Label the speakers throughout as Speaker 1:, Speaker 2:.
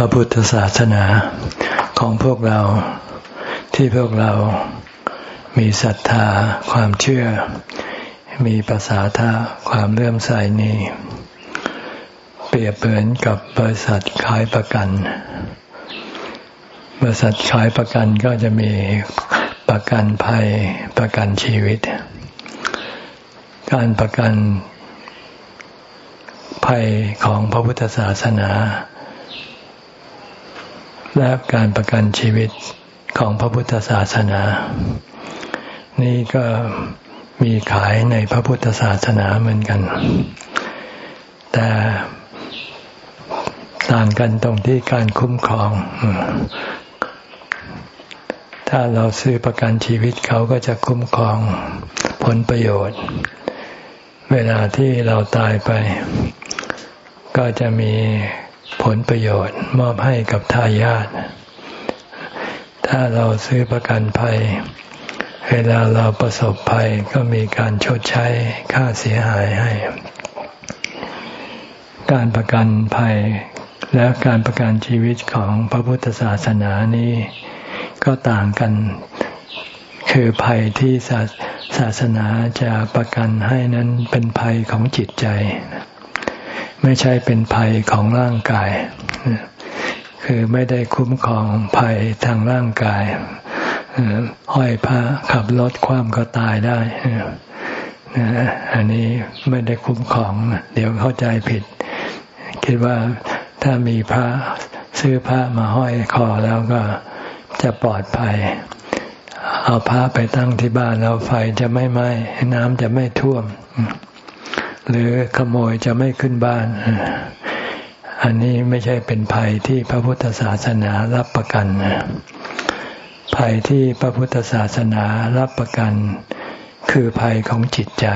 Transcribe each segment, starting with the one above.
Speaker 1: พระพุทธศาสนาของพวกเราที่พวกเรามีศรัทธาความเชื่อ มีภาษาท่าความเลื่อมใสนี้ เปรียบเหมือนกับบริษัทขายประกัน บริษัทขายประกันก็จะมีประกันภัยประกันชีวิต การประกันภัยของพระพุทธศาสนา และการประกันชีวิตของพระพุทธศาสนา นี่ก็มีขายในพระพุทธศาสนาเหมือนกัน แต่ต่างกันตรงที่การคุ้มครอง ถ้าเราซื้อประกันชีวิตเขาก็จะคุ้มครองผลประโยชน์ เวลาที่เราตายไป ก็จะมี ผลประโยชน์มอบให้กับทายาทถ้าเราซื้อประกันภัย เวลาเราประสบภัยก็มีการชดใช้ค่าเสียหายให้ การประกันภัยและการประกันชีวิตของพระพุทธศาสนานี้ ก็ต่างกัน คือภัยที่ศาศาสนาจะประกันให้นั้นเป็นภัยของจิตใจ ไม่ใช่เป็นภัยของร่างกาย คือไม่ได้คุ้มครองภัยทางร่างกายห้อยผ้าขับรถคว่ำก็ตายได้อันนี้ไม่ได้คุ้มครอง เดี๋ยวเข้าใจผิด คิดว่าถ้ามีพระซื้อผ้ามาห้อยคอแล้วก็จะปลอดภัย เอาผ้าไปตั้งที่บ้านแล้วไฟจะไม่ไหม้น้ำจะไม่ท่วม หรือขโมยจะไม่ขึ้นบ้าน อันนี้ไม่ใช่เป็นภัยที่พระพุทธศาสนารับประกัน ภัยที่พระพุทธศาสนารับประกัน คือภัยของจิตใจ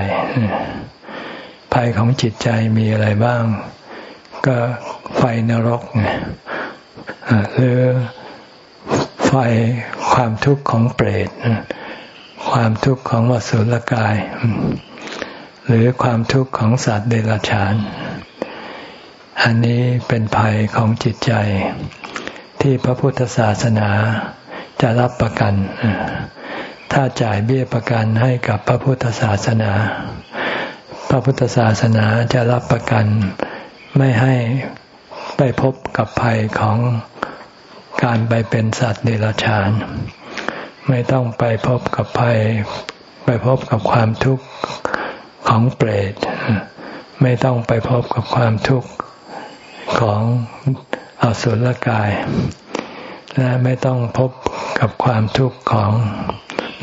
Speaker 1: ภัยของจิตใจมีอะไรบ้าง ก็ไฟนรกหรือไฟความทุกข์ของเปรตความทุกข์ของวสุลกาย หรือความทุกข์ของสัตว์เดรัจฉาน อันนี้เป็นภัยของจิตใจ ที่พระพุทธศาสนาจะรับประกัน ถ้าจ่ายเบี้ยประกันให้กับพระพุทธศาสนา พระพุทธศาสนาจะรับประกันไม่ให้ไปพบกับภัยของการไปเป็นสัตว์เดรัจฉาน ไม่ต้องไปพบกับภัย ไปพบกับความทุกข์ ของเปรตไม่ต้องไปพบกับความทุกข์ของอสุรกาย และไม่ต้องพบกับความทุกข์ของ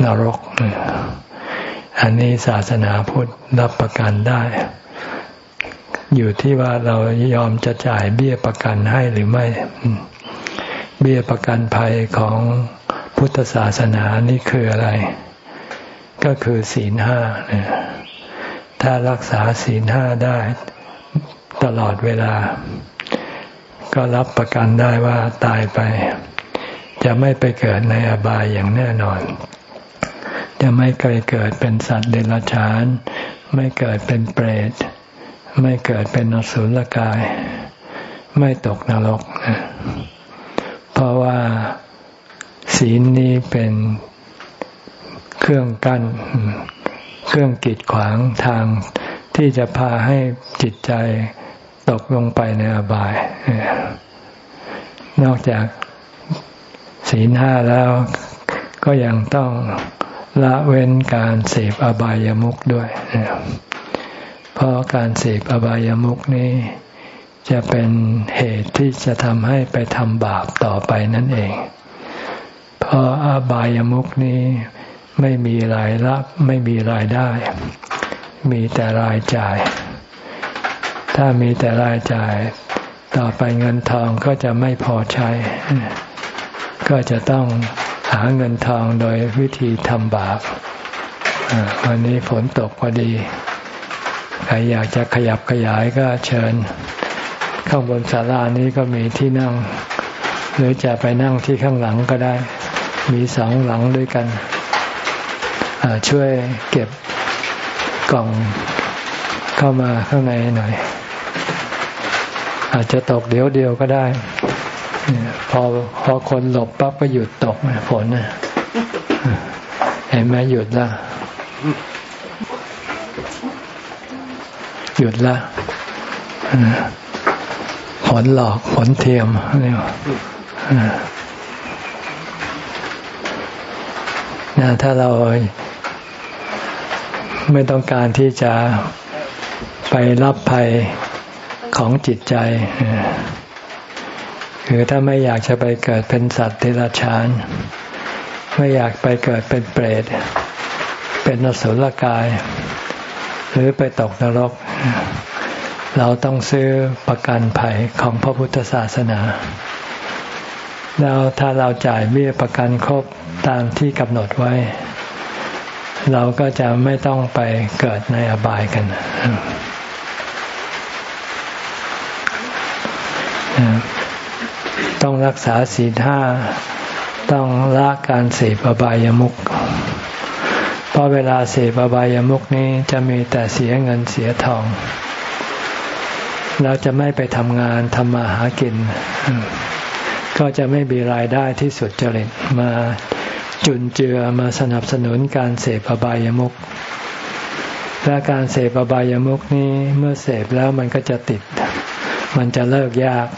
Speaker 1: นรก อันนี้ศาสนาพุทธรับประกันได้ อยู่ที่ว่าเรายอมจะจ่ายเบี้ยประกันให้หรือไม่ เบี้ยประกันภัยของพุทธศาสนานี่คืออะไร ก็คือศีลห้าเนี่ย ถ้ารักษาศีลห้าได้ตลอดเวลา ก็รับประกันได้ว่าตายไป จะไม่ไปเกิดในอบายอย่างแน่นอน จะไม่เคยเกิดเป็นสัตว์เดรัจฉาน ไม่เกิดเป็นเปรต ไม่เกิดเป็นนสุลกาย ไม่ตกนรกเพราะว่าศีลนี้เป็นเครื่องกั้น เครื่องกีดขวางทางที่จะพาให้จิตใจตกลงไปในอบาย นอกจากศีลห้าแล้วก็ยังต้องละเว้นการเสพอบายามุขด้วย เพราะการเสพอบายามุขนี้ จะเป็นเหตุที่จะทำให้ไปทำบาปต่อไปนั่นเอง เพราะอบายามุขนี้ ไม่มีรายรับ ไม่มีรายได้ มีแต่รายจ่าย ถ้ามีแต่รายจ่าย ต่อไปเงินทองก็จะไม่พอใช้ ก็จะต้องหาเงินทองโดยวิธีทำบาปวันนี้ฝนตกพอดี ใครอยากจะขยับขยายก็เชิญ ข้างบนศาลานี้ก็มีที่นั่ง หรือจะไปนั่งที่ข้างหลังก็ได้ มีสองหลังด้วยกัน ช่วยเก็บกล่องเข้ามาข้างในหน่อย อาจจะตกเดี๋ยวเดียวก็ได้พอพอคนหลบปั๊บก็หยุดตกฝนเห็นไหมหยุดละหยุดละผลหลอกผลเทียมนี่นะถ้าเรา ไม่ต้องการที่จะไปรับภัยของจิตใจคือถ้าไม่อยากจะไปเกิดเป็นสัตว์เดรัจฉาน ไม่อยากไปเกิดเป็นเปรต เป็นนสุลกาย หรือไปตกนรก เราต้องซื้อประกันภัยของพระพุทธศาสนา แล้วถ้าเราจ่ายเบี้ยประกันครบตามที่กำหนดไว้ เราก็จะไม่ต้องไปเกิดในอบายกันต้องรักษาศีลห้าต้องละการเสพอบายามุขเพราะเวลาเสพอบายามุขนี้จะมีแต่เสียเงินเสียทอง เราจะไม่ไปทำงานทำมาหากิน ก็จะไม่มีรายได้ที่สุดจริตมา จุนเจือมาสนับสนุนการเสพอบายามุขและการเสพอบายามุขนี้เมื่อเสพแล้วมันก็จะติด มันจะเลิกยาก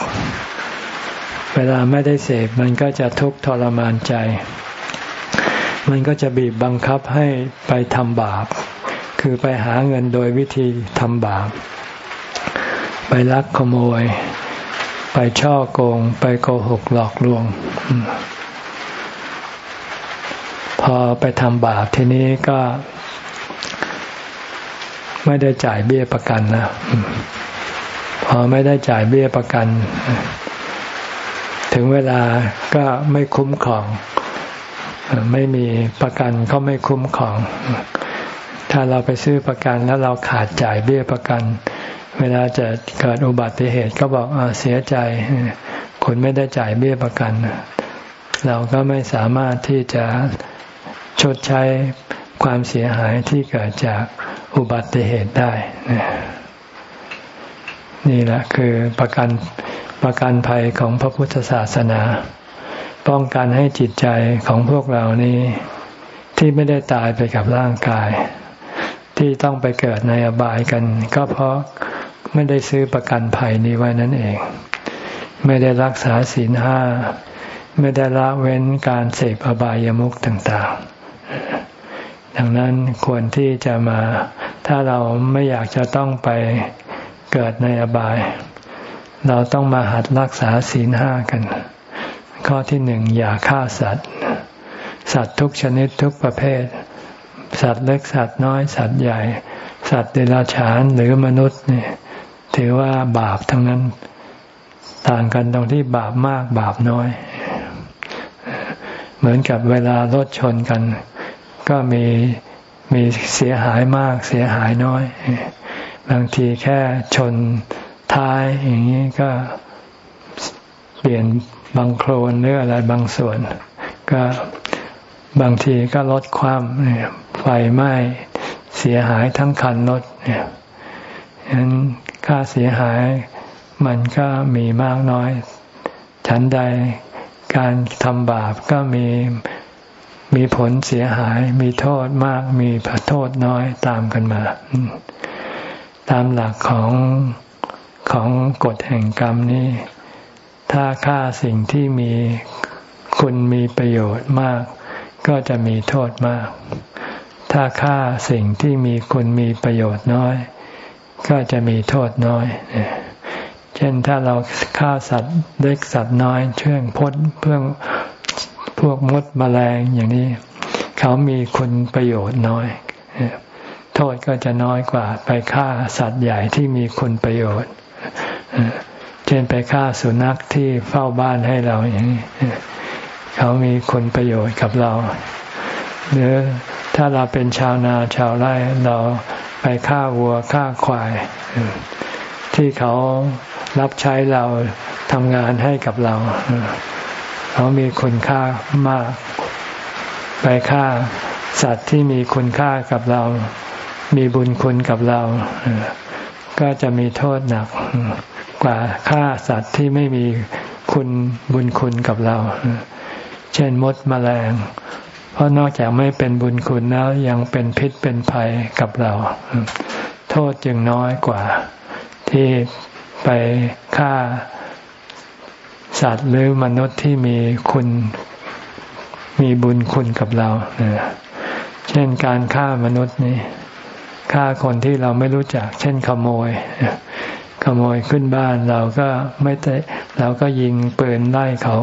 Speaker 1: เวลาไม่ได้เสพมันก็จะทุกข์ทรมานใจ มันก็จะบีบบังคับให้ไปทำบาป คือไปหาเงินโดยวิธีทำบาป ไปลักขโมย ไปช่อโกง ไปโกหกหลอกลวง พอไปทำบาปทีนี้ก็ไม่ได้จ่ายเบี้ยประกันนะพอไม่ได้จ่ายเบี้ยประกัน ถึงเวลาก็ไม่คุ้มครอง ไม่มีประกันเขาไม่คุ้มครอง ถ้าเราไปซื้อประกันแล้วเราขาดจ่ายเบี้ยประกัน เวลาจะเกิดอุบัติเหตุก็บอกอเสียใจคุณไม่ได้จ่ายเบี้ยประกัน เราก็ไม่สามารถที่จะ ชดใช้ความเสียหายที่เกิดจากอุบัติเหตุได้ นี่แหละคือประกันประกันภัยของพระพุทธศาสนา ป้องกันให้จิตใจของพวกเรานี้ ที่ไม่ได้ตายไปกับร่างกาย ที่ต้องไปเกิดในอบายกัน ก็เพราะไม่ได้ซื้อประกันภัยนี้ไว้นั่นเอง ไม่ได้รักษาศีลห้า ไม่ได้ละเว้นการเสพอบายามุขต่างๆ ดังนั้นควรที่จะมา ถ้าเราไม่อยากจะต้องไปเกิดในอบาย เราต้องมาหัดรักษาศีลห้ากัน ข้อที่หนึ่งอย่าฆ่าสัตว์ สัตว์ทุกชนิดทุกประเภท สัตว์เล็กสัตว์น้อยสัตว์ใหญ่ สัตว์เดรัจฉานหรือมนุษย์เนี่ยถือว่าบาปทั้งนั้นต่างกันตรงที่บาปมากบาปน้อย เหมือนกับเวลารถชนกัน ก็มีมีเสียหายมากเสียหายน้อย บางทีแค่ชนท้ายอย่างนี้ก็เปลี่ยนบางโครนหรืออะไรบางส่วน ก็บางทีก็ลดความไฟไหม้เสียหายทั้งคันรถเนี่ยฉะนั้นค่าเสียหายมันก็มีมากน้อย ฉันใดการทำบาปก็มี มีผลเสียหาย มีโทษมาก มีโทษน้อยตามกันมา ตามหลักของของกฎแห่งกรรมนี้ ถ้าฆ่าสิ่งที่มีคุณมีประโยชน์มาก ก็จะมีโทษมาก ถ้าฆ่าสิ่งที่มีคุณมีประโยชน์น้อย ก็จะมีโทษน้อยเช่นถ้าเราฆ่าสัตว์เล็กสัตว์น้อย เชื่องพดเพื่อ พวกมดมแมลงอย่างนี้ เขามีคุณประโยชน์น้อย โทษก็จะน้อยกว่าไปฆ่าสัตว์ใหญ่ที่มีคุณประโยชน์เช่นไปฆ่าสุนัขที่เฝ้าบ้านให้เราอย่างนี้เขามีคุณประโยชน์กับเรา หรือถ้าเราเป็นชาวนาชาวไร่เราไปฆ่าวัวฆ่าควาย ที่เขารับใช้เราทำงานให้กับเรา เขามีคุณค่ามาก ไปฆ่าสัตว์ที่มีคุณค่ากับเรา มีบุญคุณกับเรา ก็จะมีโทษหนักกว่าฆ่าสัตว์ที่ไม่มีคุณบุญคุณกับเรา เช่นมดมแมลง เพราะนอกจากไม่เป็นบุญคุณแล้วยังเป็นพิษเป็นภัยกับเรา โทษจึงน้อยกว่า ที่ไปฆ่า สัตว์หรือมนุษย์ที่มีคุณมีบุญคุณกับเราเช่นการฆ่ามนุษย์นี่ฆ่าคนที่เราไม่รู้จัก เช่นขโมย ขโมยขึ้นบ้านเราก็ไม่ได้เราก็ยิงปืนไล่เขา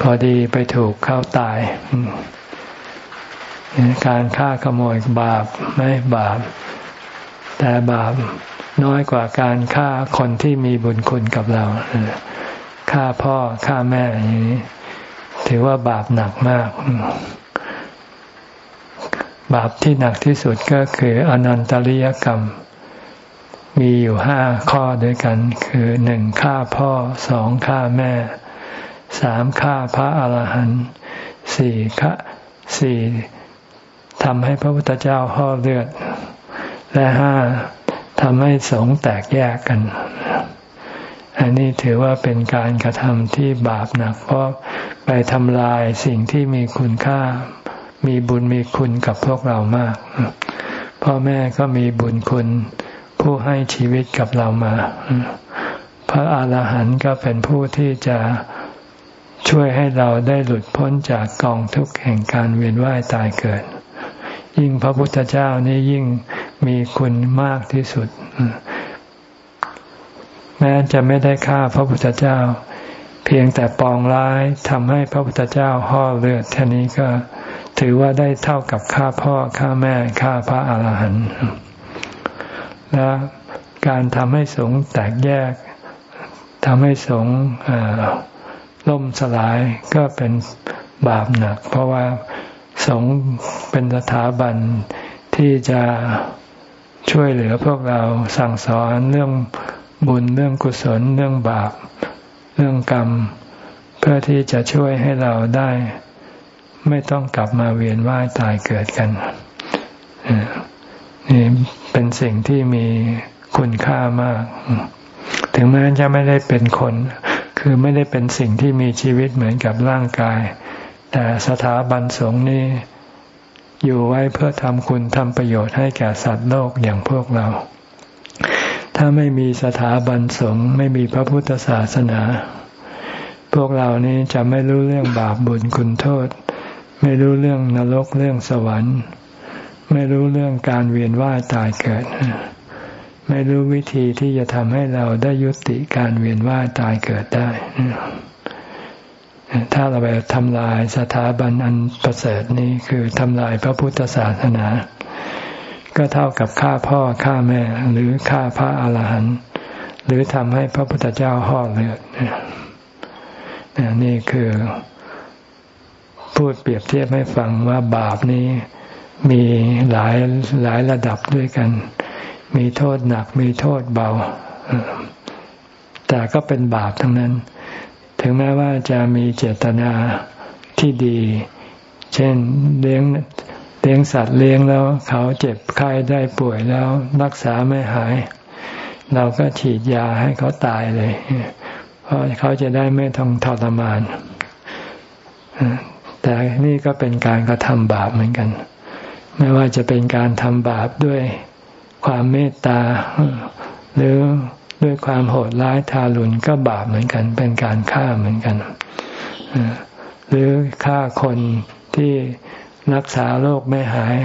Speaker 1: พอดีไปถูกเขาตาย การฆ่าขโมยบาปไหมบาป แต่บาปน้อยกว่าการฆ่าคนที่มีบุญคุณกับเรา ฆ่าพ่อฆ่าแม่อย่างนี้ ถือว่าบาปหนักมาก บาปที่หนักที่สุดก็คืออนันตริยกรรม มีอยู่ห้าข้อด้วยกัน คือหนึ่งฆ่าพ่อสองฆ่าแม่สามฆ่าพระอาหารหันต์สี่ฆ่าสี่ทำให้พระพุทธเจ้าห่อเลือด และห้าทำให้สงแตกแยกกัน อันนี้ถือว่าเป็นการกระทำที่บาปหนัก เพราะไปทำลายสิ่งที่มีคุณค่า มีบุญมีคุณกับพวกเรามาก พ่อแม่ก็มีบุญคุณ ผู้ให้ชีวิตกับเรามา พระอาหารหันต์ก็เป็นผู้ที่จะช่วยให้เราได้หลุดพ้นจากกองทุกข์แห่งการเวียนว่ายตายเกิด ยิ่งพระพุทธเจ้านี่ยิ่งมีคุณมากที่สุด แม้จะไม่ได้ฆ่าพระพุทธเจ้า เพียงแต่ปองร้ายทำให้พระพุทธเจ้าห่อเลือดแค่นี้ก็ถือว่าได้เท่ากับฆ่าพ่อฆ่าแม่ฆ่าพระอาหารหันต์และการทำให้สงแตกแยกทำให้สงล่มสลายก็เป็นบาปหนัก เพราะว่าสงเป็นสถาบันที่จะช่วยเหลือพวกเราสั่งสอนเรื่อง บุญเรื่องกุศลเรื่องบาป เรื่องกรรม เพื่อที่จะช่วยให้เราได้ ไม่ต้องกลับมาเวียนว่ายตายเกิดกันนี่เป็นสิ่งที่มีคุณค่ามาก ถึงแม้จะไม่ได้เป็นคน คือไม่ได้เป็นสิ่งที่มีชีวิตเหมือนกับร่างกาย แต่สถาบันสงฆ์นี่อยู่ไว้เพื่อทำคุณทำประโยชน์ให้แก่สัตว์โลกอย่างพวกเรา ถ้าไม่มีสถาบันสงฆ์ไม่มีพระพุทธศาสนา พวกเรานี้จะไม่รู้เรื่องบาปบุญคุณโทษ ไม่รู้เรื่องนรกเรื่องสวรรค์ ไม่รู้เรื่องการเวียนว่ายตายเกิด ไม่รู้วิธีที่จะทำให้เราได้ยุติการเวียนว่ายตายเกิดได้ ถ้าเราไปทำลายสถาบันอันประเสริฐนี้คือทำลายพระพุทธศาสนา ก็เท่ากับฆ่าพ่อฆ่าแม่ หรือฆ่าพระอาหารหันต์หรือทำให้พระพุทธเจ้าห่อเลือดนี่คือพูดเปรียบเทียบให้ฟังว่าบาปนี้มีหลายหลายระดับด้วยกัน มีโทษหนักมีโทษเบา แต่ก็เป็นบาปทั้งนั้น ถึงแม้ว่าจะมีเจตนาที่ดี เช่นเลี้ยง เลี้ยงสัตว์เลี้ยงแล้วเขาเจ็บไข้ได้ป่วยแล้วรักษาไม่หาย เราก็ฉีดยาให้เขาตายเลย เพราะเขาจะได้ไม่ต้องทรมาน แต่นี่ก็เป็นการกระทำบาปเหมือนกัน ไม่ว่าจะเป็นการทำบาปด้วยความเมตตา หรือด้วยความโหดร้ายทารุณก็บาปเหมือนกัน เป็นการฆ่าเหมือนกัน หรือฆ่าคนที่ รักษาโรคไม่หาย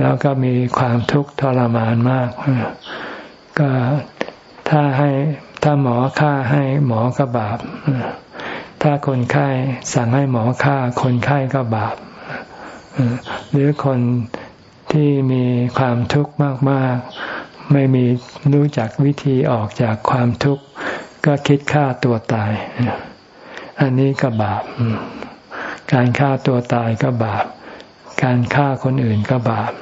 Speaker 1: แล้วก็มีความทุกข์ทรมานมาก ก็ถ้าให้ถ้าหมอฆ่าให้หมอก็บาป ถ้าคนไข้สั่งให้หมอฆ่า คนไข้ก็บาป หรือคนที่มีความทุกข์มากๆ ไม่มีรู้จักวิธีออกจากความทุกข์ ก็คิดฆ่าตัวตาย อันนี้ก็บาป การฆ่าตัวตายก็บาป การฆ่าคนอื่นก็บาป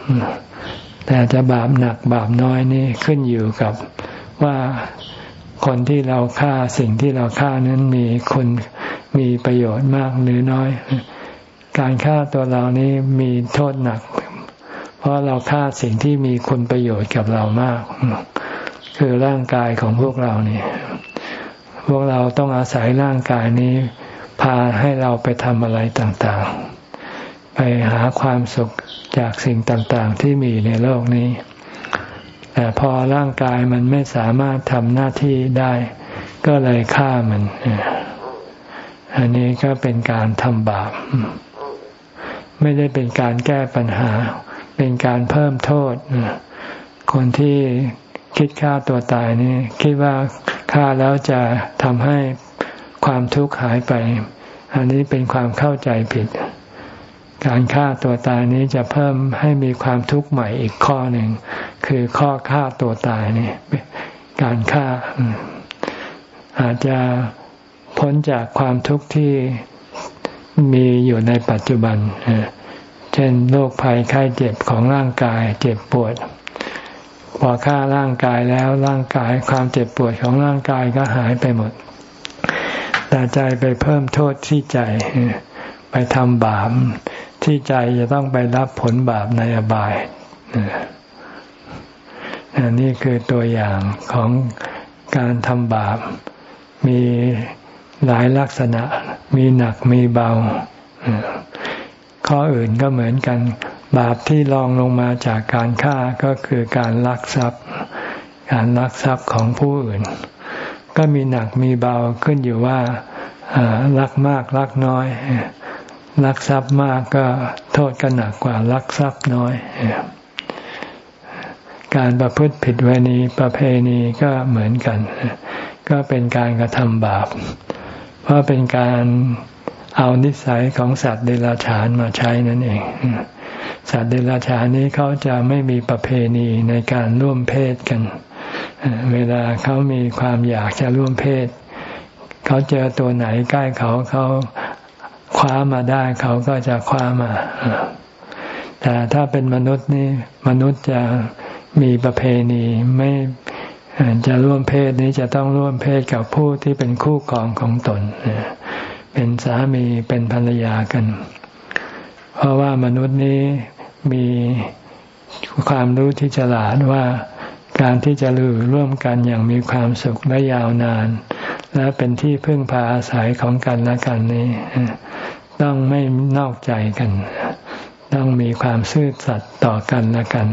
Speaker 1: แต่จะบาปหนักบาปน้อยนี่ขึ้นอยู่กับว่าคนที่เราฆ่าสิ่งที่เราฆ่านั้นมีคนมีประโยชน์มากหรือน้อย การฆ่าตัวเรานี้มีโทษหนัก เพราะเราฆ่าสิ่งที่มีคุณประโยชน์กับเรามาก คือร่างกายของพวกเรานี่พวกเราต้องอาศัยร่างกายนี้ พาให้เราไปทำอะไรต่างๆ ไปหาความสุขจากสิ่งต่างๆ ที่มีในโลกนี้ แต่พอร่างกายมันไม่สามารถทำหน้าที่ได้ ก็เลยฆ่ามัน อันนี้ก็เป็นการทำบาป ไม่ได้เป็นการแก้ปัญหา เป็นการเพิ่มโทษ คนที่คิดฆ่าตัวตายนี่คิดว่าฆ่าแล้วจะทำให้ ความทุกข์หายไป อันนี้เป็นความเข้าใจผิด การฆ่าตัวตายนี้จะเพิ่มให้มีความทุกข์ใหม่อีกข้อหนึ่ง คือข้อฆ่าตัวตายนี่การฆ่า อาจจะพ้นจากความทุกข์ที่มีอยู่ในปัจจุบัน เช่นโรคภัยไข้เจ็บของร่างกาย เจ็บปวด พอฆ่าร่างกายแล้วร่างกายความเจ็บปวดของร่างกายก็หายไปหมด แต่ใจไปเพิ่มโทษที่ใจ ไปทำบาปที่ใจจะต้องไปรับผลบาปในอบายนี่คือตัวอย่างของการทำบาป มีหลายลักษณะ มีหนักมีเบา ข้ออื่นก็เหมือนกัน บาปที่รองลงมาจากการฆ่าก็คือการลักทรัพย์ การลักทรัพย์ของผู้อื่น ก็มีหนักมีเบาขึ้นอยู่ว่ารักมากรักน้อยรักทรัพย์มากก็โทษก็หนักกว่ารักทรัพย์น้อย การประพฤติผิดเวณีประเพณีก็เหมือนกัน ก็เป็นการกระทำบาป เพราะเป็นการเอานิสัยของสัตว์เดรัจฉานมาใช้นั่นเอง สัตว์เดรัจฉานนี้เขาจะไม่มีประเพณีในการร่วมเพศกันเเวลาเขามีความอยากจะร่วมเพศ เขาเจอตัวไหนใกล้เขาเขาคว้ามาได้เขาก็จะคว้ามา แต่ถ้าเป็นมนุษย์นี่มนุษย์จะมีประเพณีไม่จะร่วมเพศนี้จะต้องร่วมเพศกับผู้ที่เป็นคู่ครองของตน เป็นสามีเป็นภรรยากัน เพราะว่ามนุษย์นี้มีความรู้ที่ฉลาดว่า การที่จะรู้ร่วมกันอย่างมีความสุขและยาวนาน และเป็นที่พึ่งพาอาศัยของกันและกันนี้ ต้องไม่นอกใจกัน ต้องมีความซื่อสัตย์ต่อกันและกัน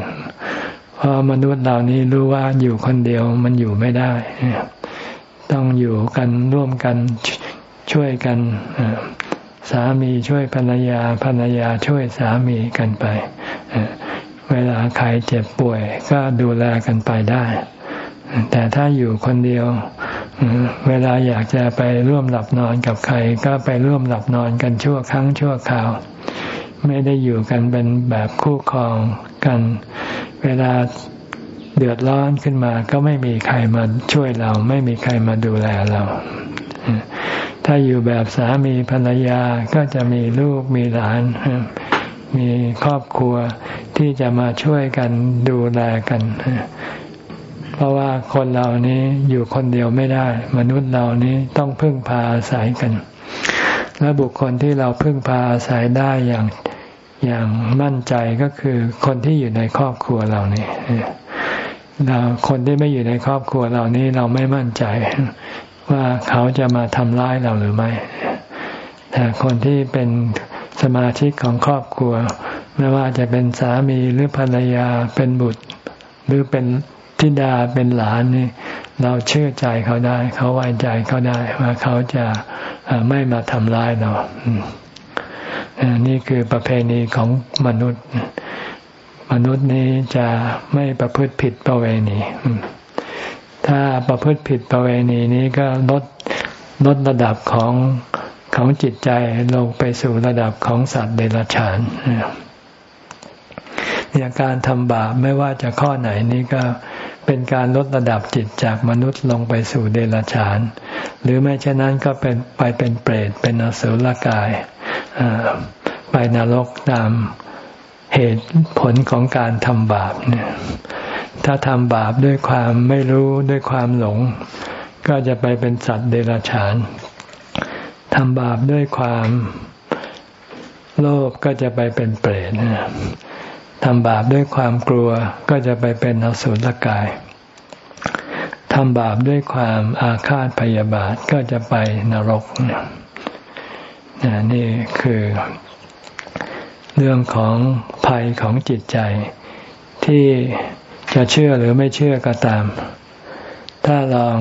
Speaker 1: เพราะมนุษย์เหล่านี้รู้ว่าอยู่คนเดียวมันอยู่ไม่ได้ ต้องอยู่กันร่วมกันช่วยกันสามีช่วยภรรยาภรรยาช่วยสามีกันไป เวลาใครเจ็บป่วย ก็ดูแลกันไปได้ แต่ถ้าอยู่คนเดียว เวลาอยากจะไปร่วมหลับนอนกับใคร ก็ไปร่วมหลับนอนกันชั่วครั้งชั่วคราว ไม่ได้อยู่กันเป็นแบบคู่ครองกัน เวลาเดือดร้อนขึ้นมาก็ไม่มีใครมาช่วยเรา ไม่มีใครมาดูแลเราถ้าอยู่แบบสามีภรรยาก็จะมีลูกมีหลาน มีครอบครัวที่จะมาช่วยกันดูแลกัน เพราะว่าคนเรานี้อยู่คนเดียวไม่ได้ มนุษย์เรานี้ต้องพึ่งพาอาศัยกัน และบุคคลที่เราพึ่งพาอาศัยได้อย่างอย่างมั่นใจก็คือคนที่อยู่ในครอบครัวเรานี่เราคนที่ไม่อยู่ในครอบครัวเรานี้เราไม่มั่นใจ ว่าเขาจะมาทำร้ายเราหรือไม่ แต่คนที่เป็น สมาชิกของครอบครัว ไม่ว่าจะเป็นสามีหรือภรรยาเป็นบุตร หรือเป็นธิดาเป็นหลานนี่เราเชื่อใจเขาได้ เขาไว้ใจเขาได้ว่าเขาจะไม่มาทำร้ายเรานี่คือประเพณีของมนุษย์ มนุษย์นี้จะไม่ประพฤติผิดประเวณี ถ้าประพฤติผิดประเวณีนี้ก็ลดลดระดับของ ของจิตใจลงไปสู่ระดับของสัตว์เดรัจฉานเนี่ยการทำบาปไม่ว่าจะข้อไหนนี้ก็เป็นการลดระดับจิตจากมนุษย์ลงไปสู่เดรัจฉาน หรือไม่เช่นนั้นก็เป็นไปเป็นเปรตเป็นอสุรกายไปนรกตามเหตุผลของการทำบาปเนี่ยถ้าทำบาปด้วยความไม่รู้ด้วยความหลง ก็จะไปเป็นสัตว์เดรัจฉาน ทำบาปด้วยความโลภก็จะไปเป็นเปรตทำบาปด้วยความกลัวก็จะไปเป็นอสุรกายทำบาปด้วยความอาฆาตพยาบาทก็จะไปนรกนี่คือ เรื่องของภัยของจิตใจ ที่จะเชื่อหรือไม่เชื่อก็ตาม ถ้าลอง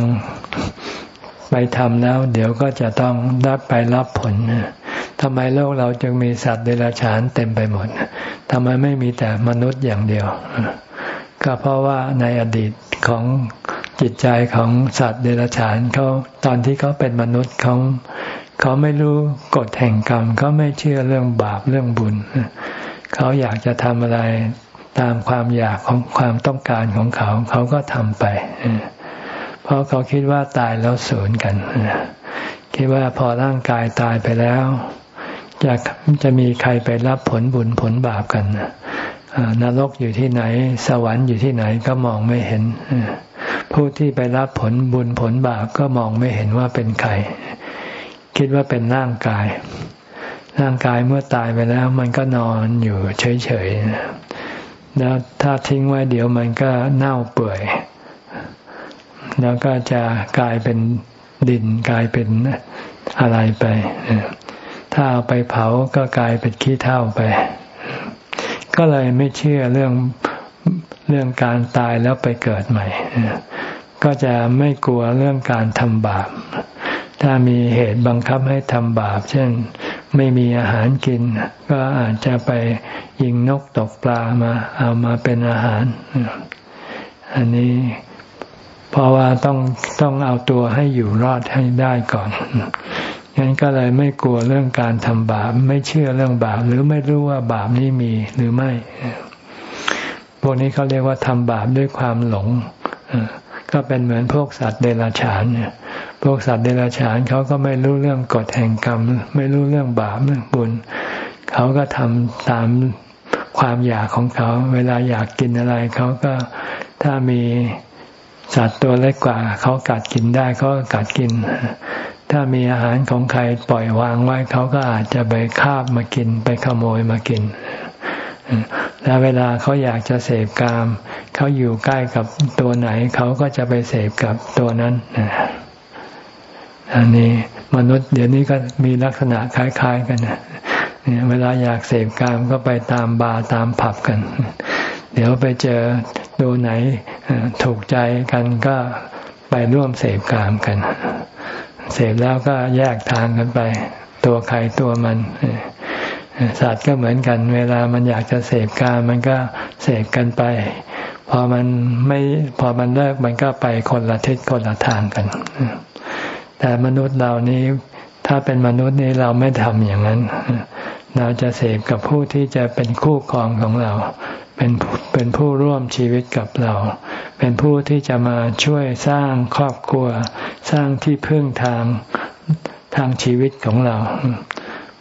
Speaker 1: ไปทำแล้ว เดี๋ยวก็จะต้องรับไปรับผลทำไมโลกเราจึงมีสัตว์เดรัจฉานเต็มไปหมดทำไมไม่มีแต่มนุษย์อย่างเดียว ก็เพราะว่าในอดีตของจิตใจของสัตว์เดรัจฉานเขาตอนที่เขาเป็นมนุษย์เขาเขาไม่รู้กฎแห่งกรรมเขาไม่เชื่อเรื่องบาปเรื่องบุญเขาอยากจะทำอะไรตามความอยากของความต้องการของเขา เขาก็ทำไป เพราะเขาคิดว่าตายแล้วสูญกัน คิดว่าพอร่างกายตายไปแล้วจะจะมีใครไปรับผลบุญผลบาปกันนรกอยู่ที่ไหน สวรรค์อยู่ที่ไหนก็มองไม่เห็น ผู้ที่ไปรับผลบุญผลบาปก็มองไม่เห็นว่าเป็นใคร คิดว่าเป็นร่างกาย ร่างกายเมื่อตายไปแล้ว มันก็นอนอยู่เฉยๆแล้วถ้าทิ้งไว้เดี๋ยวมันก็เน่าเปื่อย แล้วก็จะกลายเป็นดินกลายเป็นอะไรไป ถ้าเอาไปเผาก็กลายเป็นขี้เถ้าไป ก็เลยไม่เชื่อเรื่องเรื่องการตายแล้วไปเกิดใหม่ ก็จะไม่กลัวเรื่องการทำบาป ถ้ามีเหตุบังคับให้ทำบาป เช่นไม่มีอาหารกิน ก็อาจจะไปยิงนกตกปลามา เอามาเป็นอาหาร อันนี้ เพราะว่าต้องต้องเอาตัวให้อยู่รอดให้ได้ก่อนงั้นก็เลยไม่กลัวเรื่องการทำบาป ไม่เชื่อเรื่องบาป หรือไม่รู้ว่าบาปนี้มีหรือไม่พวกนี้เขาเรียกว่าทำบาปด้วยความหลงก็เป็นเหมือนพวกสัตว์เดรัจฉานเนี่ยพวกสัตว์เดรัจฉานเขาก็ไม่รู้เรื่องกฎแห่งกรรม ไม่รู้เรื่องบาปเรื่องบุญเขาก็ทำตามความอยากของเขา เวลาอยากกินอะไรเขาก็ถ้ามี สัตว์ตัวเล็กกว่าเขากัดกินได้เขากัดกิน ถ้ามีอาหารของใครปล่อยวางไว้เขาก็อาจจะไปคาบมากินไปขโมยมากินแล้วเวลาเขาอยากจะเสพกาม เขาอยู่ใกล้กับตัวไหน เขาก็จะไปเสพกับตัวนั้นอันนี้มนุษย์เดี๋ยวนี้ก็มีลักษณะคล้าย ๆ กันเนี่ยเวลาอยากเสพกามก็ไปตามบาร์ตามผับกัน เดี๋ยวไปเจอตัวไหนถูกใจกันก็ไปร่วมเสพกามกัน เสพแล้วก็แยกทางกันไป ตัวใครตัวมันสัตว์ก็เหมือนกัน เวลามันอยากจะเสพกามมันก็เสพกันไป พอมันไม่พอมันเลิกมันก็ไปคนละทิศคนละทางกัน แต่มนุษย์เรานี้ถ้าเป็นมนุษย์นี้เราไม่ทำอย่างนั้น เราจะเสพกับผู้ที่จะเป็นคู่ครองของเรา เป็นเป็นผู้ร่วมชีวิตกับเรา เป็นผู้ที่จะมาช่วยสร้างครอบครัว สร้างที่พึ่งทางทางชีวิตของเรา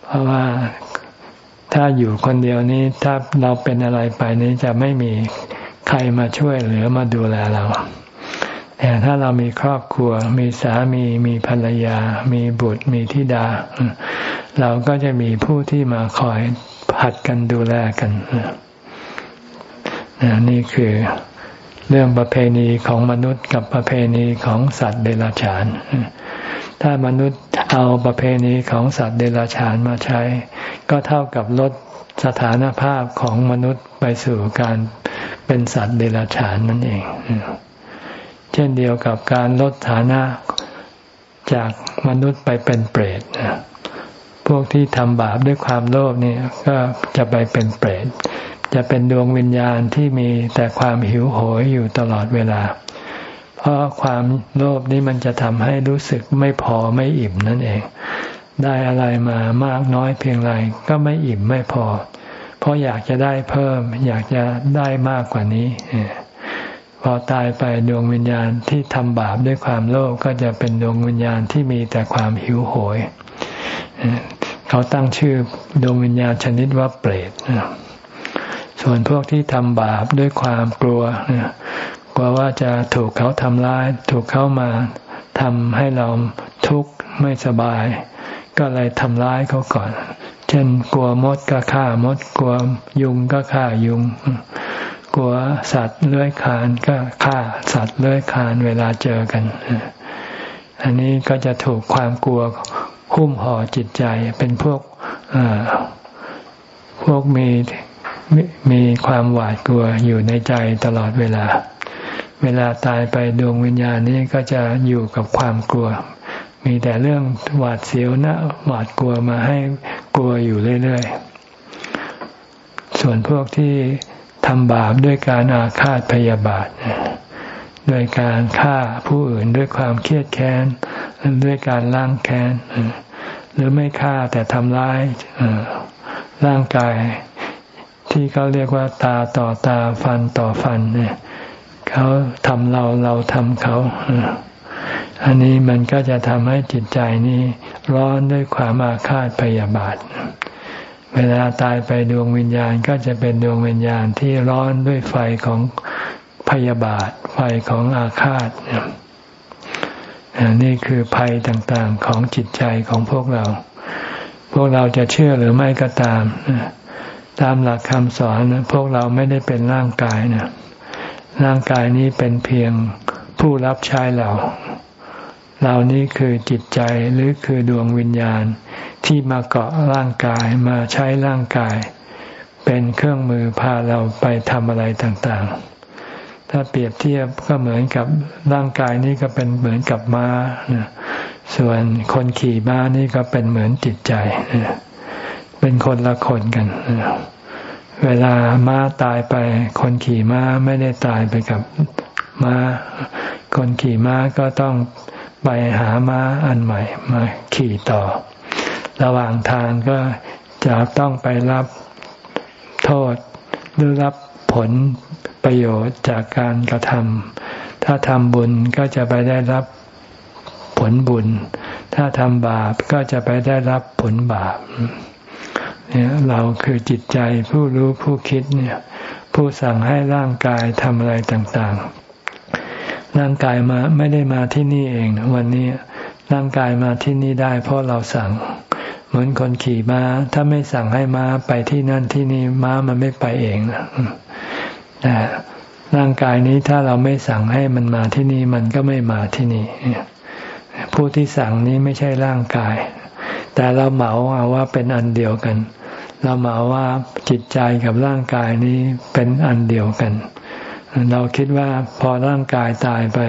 Speaker 1: เพราะว่าถ้าอยู่คนเดียวนี้ถ้าเราเป็นอะไรไปนี้จะไม่มีใครมาช่วยเหลือมาดูแลเรา แต่ถ้าเรามีครอบครัว มีสามี มีภรรยา มีบุตร มีธิดา เราก็จะมีผู้ที่มาคอยผัดกันดูแลกัน นี่คือเรื่องประเพณีของมนุษย์กับประเพณีของสัตว์เดรัจฉาน ถ้ามนุษย์เอาประเพณีของสัตว์เดรัจฉานมาใช้ ก็เท่ากับลดสถานภาพของมนุษย์ไปสู่การเป็นสัตว์เดรัจฉานนั่นเอง เช่นเดียวกับการลดฐานะจากมนุษย์ไปเป็นเปรตพวกที่ทำบาปด้วยความโลภนี่ก็จะไปเป็นเปรต จะเป็นดวงวิญญาณที่มีแต่ความหิวโหยอยู่ตลอดเวลา เพราะความโลภนี้มันจะทำให้รู้สึกไม่พอไม่อิ่มนั่นเอง ได้อะไรมามากน้อยเพียงไรก็ไม่อิ่มไม่พอ เพราะอยากจะได้เพิ่ม อยากจะได้มากกว่านี้ พอตายไปดวงวิญญาณที่ทำบาปด้วยความโลภก็จะเป็นดวงวิญญาณที่มีแต่ความหิวโหย เขาตั้งชื่อดวงวิญญาณชนิดว่าเปรตนะ ส่วนพวกที่ทำบาปด้วยความกลัวกลัวว่าจะถูกเขาทำร้าย ถูกเขามาทำให้เราทุกข์ไม่สบาย ก็เลยทำร้ายเขาก่อน เช่นกลัวมดก็ฆ่ามด กลัวยุงก็ฆ่ายุง กลัวลัวสัตว์เลื้อยคานก็ฆ่าสัตว์เลื้อยคานเวลาเจอกัน อันนี้ก็จะถูกความกลัวหุ้มห่อจิตใจเป็นพวกพวกมี มีความหวาดกลัวอยู่ในใจตลอดเวลา เวลาตายไปดวงวิญญาณนี้ก็จะอยู่กับความกลัว มีแต่เรื่องหวาดเสียวนะหวาดกลัวมาให้กลัวอยู่เรื่อยๆ ส่วนพวกที่ทำบาปด้วยการอาฆาตพยาบาทด้วยการฆ่าผู้อื่นด้วยความเครียดแค้นด้วยการล้างแค้นหรือไม่ฆ่าแต่ทำร้ายร่างกาย ที่เขาเรียกว่าตาต่อตาฟันต่อฟันเนี่ยเขาทำเราเราทำเขาอันนี้มันก็จะทำให้จิตใจนี้ร้อนด้วยความอาฆาตพยาบาท เวลาตายไปดวงวิญญาณก็จะเป็นดวงวิญญาณที่ร้อนด้วยไฟของพยาบาท ไฟของอาฆาตนี่คือภัยต่างๆของจิตใจของพวกเรา พวกเราจะเชื่อหรือไม่ก็ตาม ตามหลักคำสอนพวกเราไม่ได้เป็นร่างกายนะร่างกายนี้เป็นเพียงผู้รับใช้เราเรานี้คือจิตใจหรือคือดวงวิญญาณที่มาเกาะร่างกายมาใช้ร่างกาย เป็นเครื่องมือพาเราไปทำอะไรต่างๆ ถ้าเปรียบเทียบก็เหมือนกับร่างกายนี้ก็เป็นเหมือนกับม้าส่วนคนขี่ม้านี่ก็เป็นเหมือนจิตใจ เป็นคนละคนกัน เวลาม้าตายไป คนขี่ม้าไม่ได้ตายไปกับม้า คนขี่ม้าก็ต้องไปหาม้าอันใหม่มาขี่ต่อ ระหว่างทางก็จะต้องไปรับโทษหรือรับผลประโยชน์จากการกระทำ ถ้าทำบุญก็จะไปได้รับผลบุญ ถ้าทำบาปก็จะไปได้รับผลบาป เนี่ยเราคือจิตใจผู้รู้ผู้คิดเนี่ย ผู้สั่งให้ร่างกายทำอะไรต่างๆ ร่างกายมาไม่ได้มาที่นี่เอง วันนี้ร่างกายมาที่นี่ได้เพราะเราสั่ง เหมือนคนขี่ม้า ถ้าไม่สั่งให้ม้าไปที่นั่นที่นี่ม้ามันไม่ไปเองนะแต่ร่างกายนี้ถ้าเราไม่สั่งให้มันมาที่นี่มันก็ไม่มาที่นี่ผู้ที่สั่งนี้ไม่ใช่ร่างกาย แต่เราเหมาเอาว่าเป็นอันเดียวกัน เราเหมาว่าจิตใจกับร่างกายนี้เป็นอันเดียวกัน เราคิดว่าพอร่างกายตายไป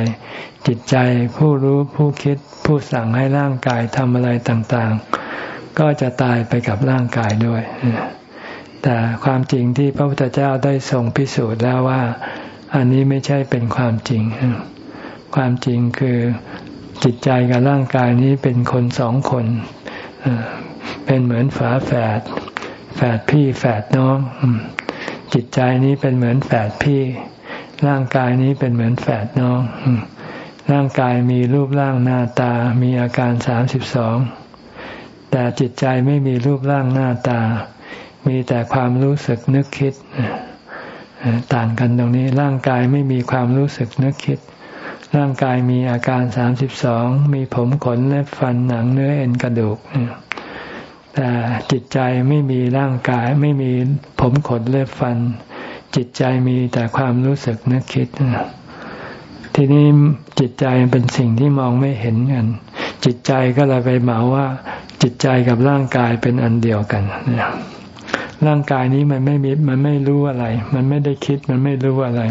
Speaker 1: จิตใจผู้รู้ผู้คิดผู้สั่งให้ร่างกายทำอะไรต่างๆ ก็จะตายไปกับร่างกายด้วย แต่ความจริงที่พระพุทธเจ้าได้ทรงพิสูจน์แล้วว่า อันนี้ไม่ใช่เป็นความจริง ความจริงคือจิตใจกับร่างกายนี้เป็นคนสองคน เป็นเหมือนฝาแฝด แฝดพี่แฝดน้อง จิตใจนี้เป็นเหมือนแฝดพี่ ร่างกายนี้เป็นเหมือนแฝดน้อง ร่างกายมีรูปร่างหน้าตา มีอาการสามสิบสอง แต่จิตใจไม่มีรูปร่างหน้าตา มีแต่ความรู้สึกนึกคิด ต่างกันตรงนี้ ร่างกายไม่มีความรู้สึกนึกคิด ร่างกายมีอาการสามสิบสองมีผมขนเล็บฟันหนังเนื้อเอ็นกระดูก แต่จิตใจไม่มีร่างกายไม่มีผมขนเล็บฟัน จิตใจมีแต่ความรู้สึกนึกคิด ทีนี้จิตใจเป็นสิ่งที่มองไม่เห็นกัน จิตใจก็เลยไปเหมาว่า จิตใจกับร่างกายเป็นอันเดียวกันร่างกายนี้มันไม่มีมันไม่รู้อะไร มันไม่ได้คิดมันไม่รู้อะไร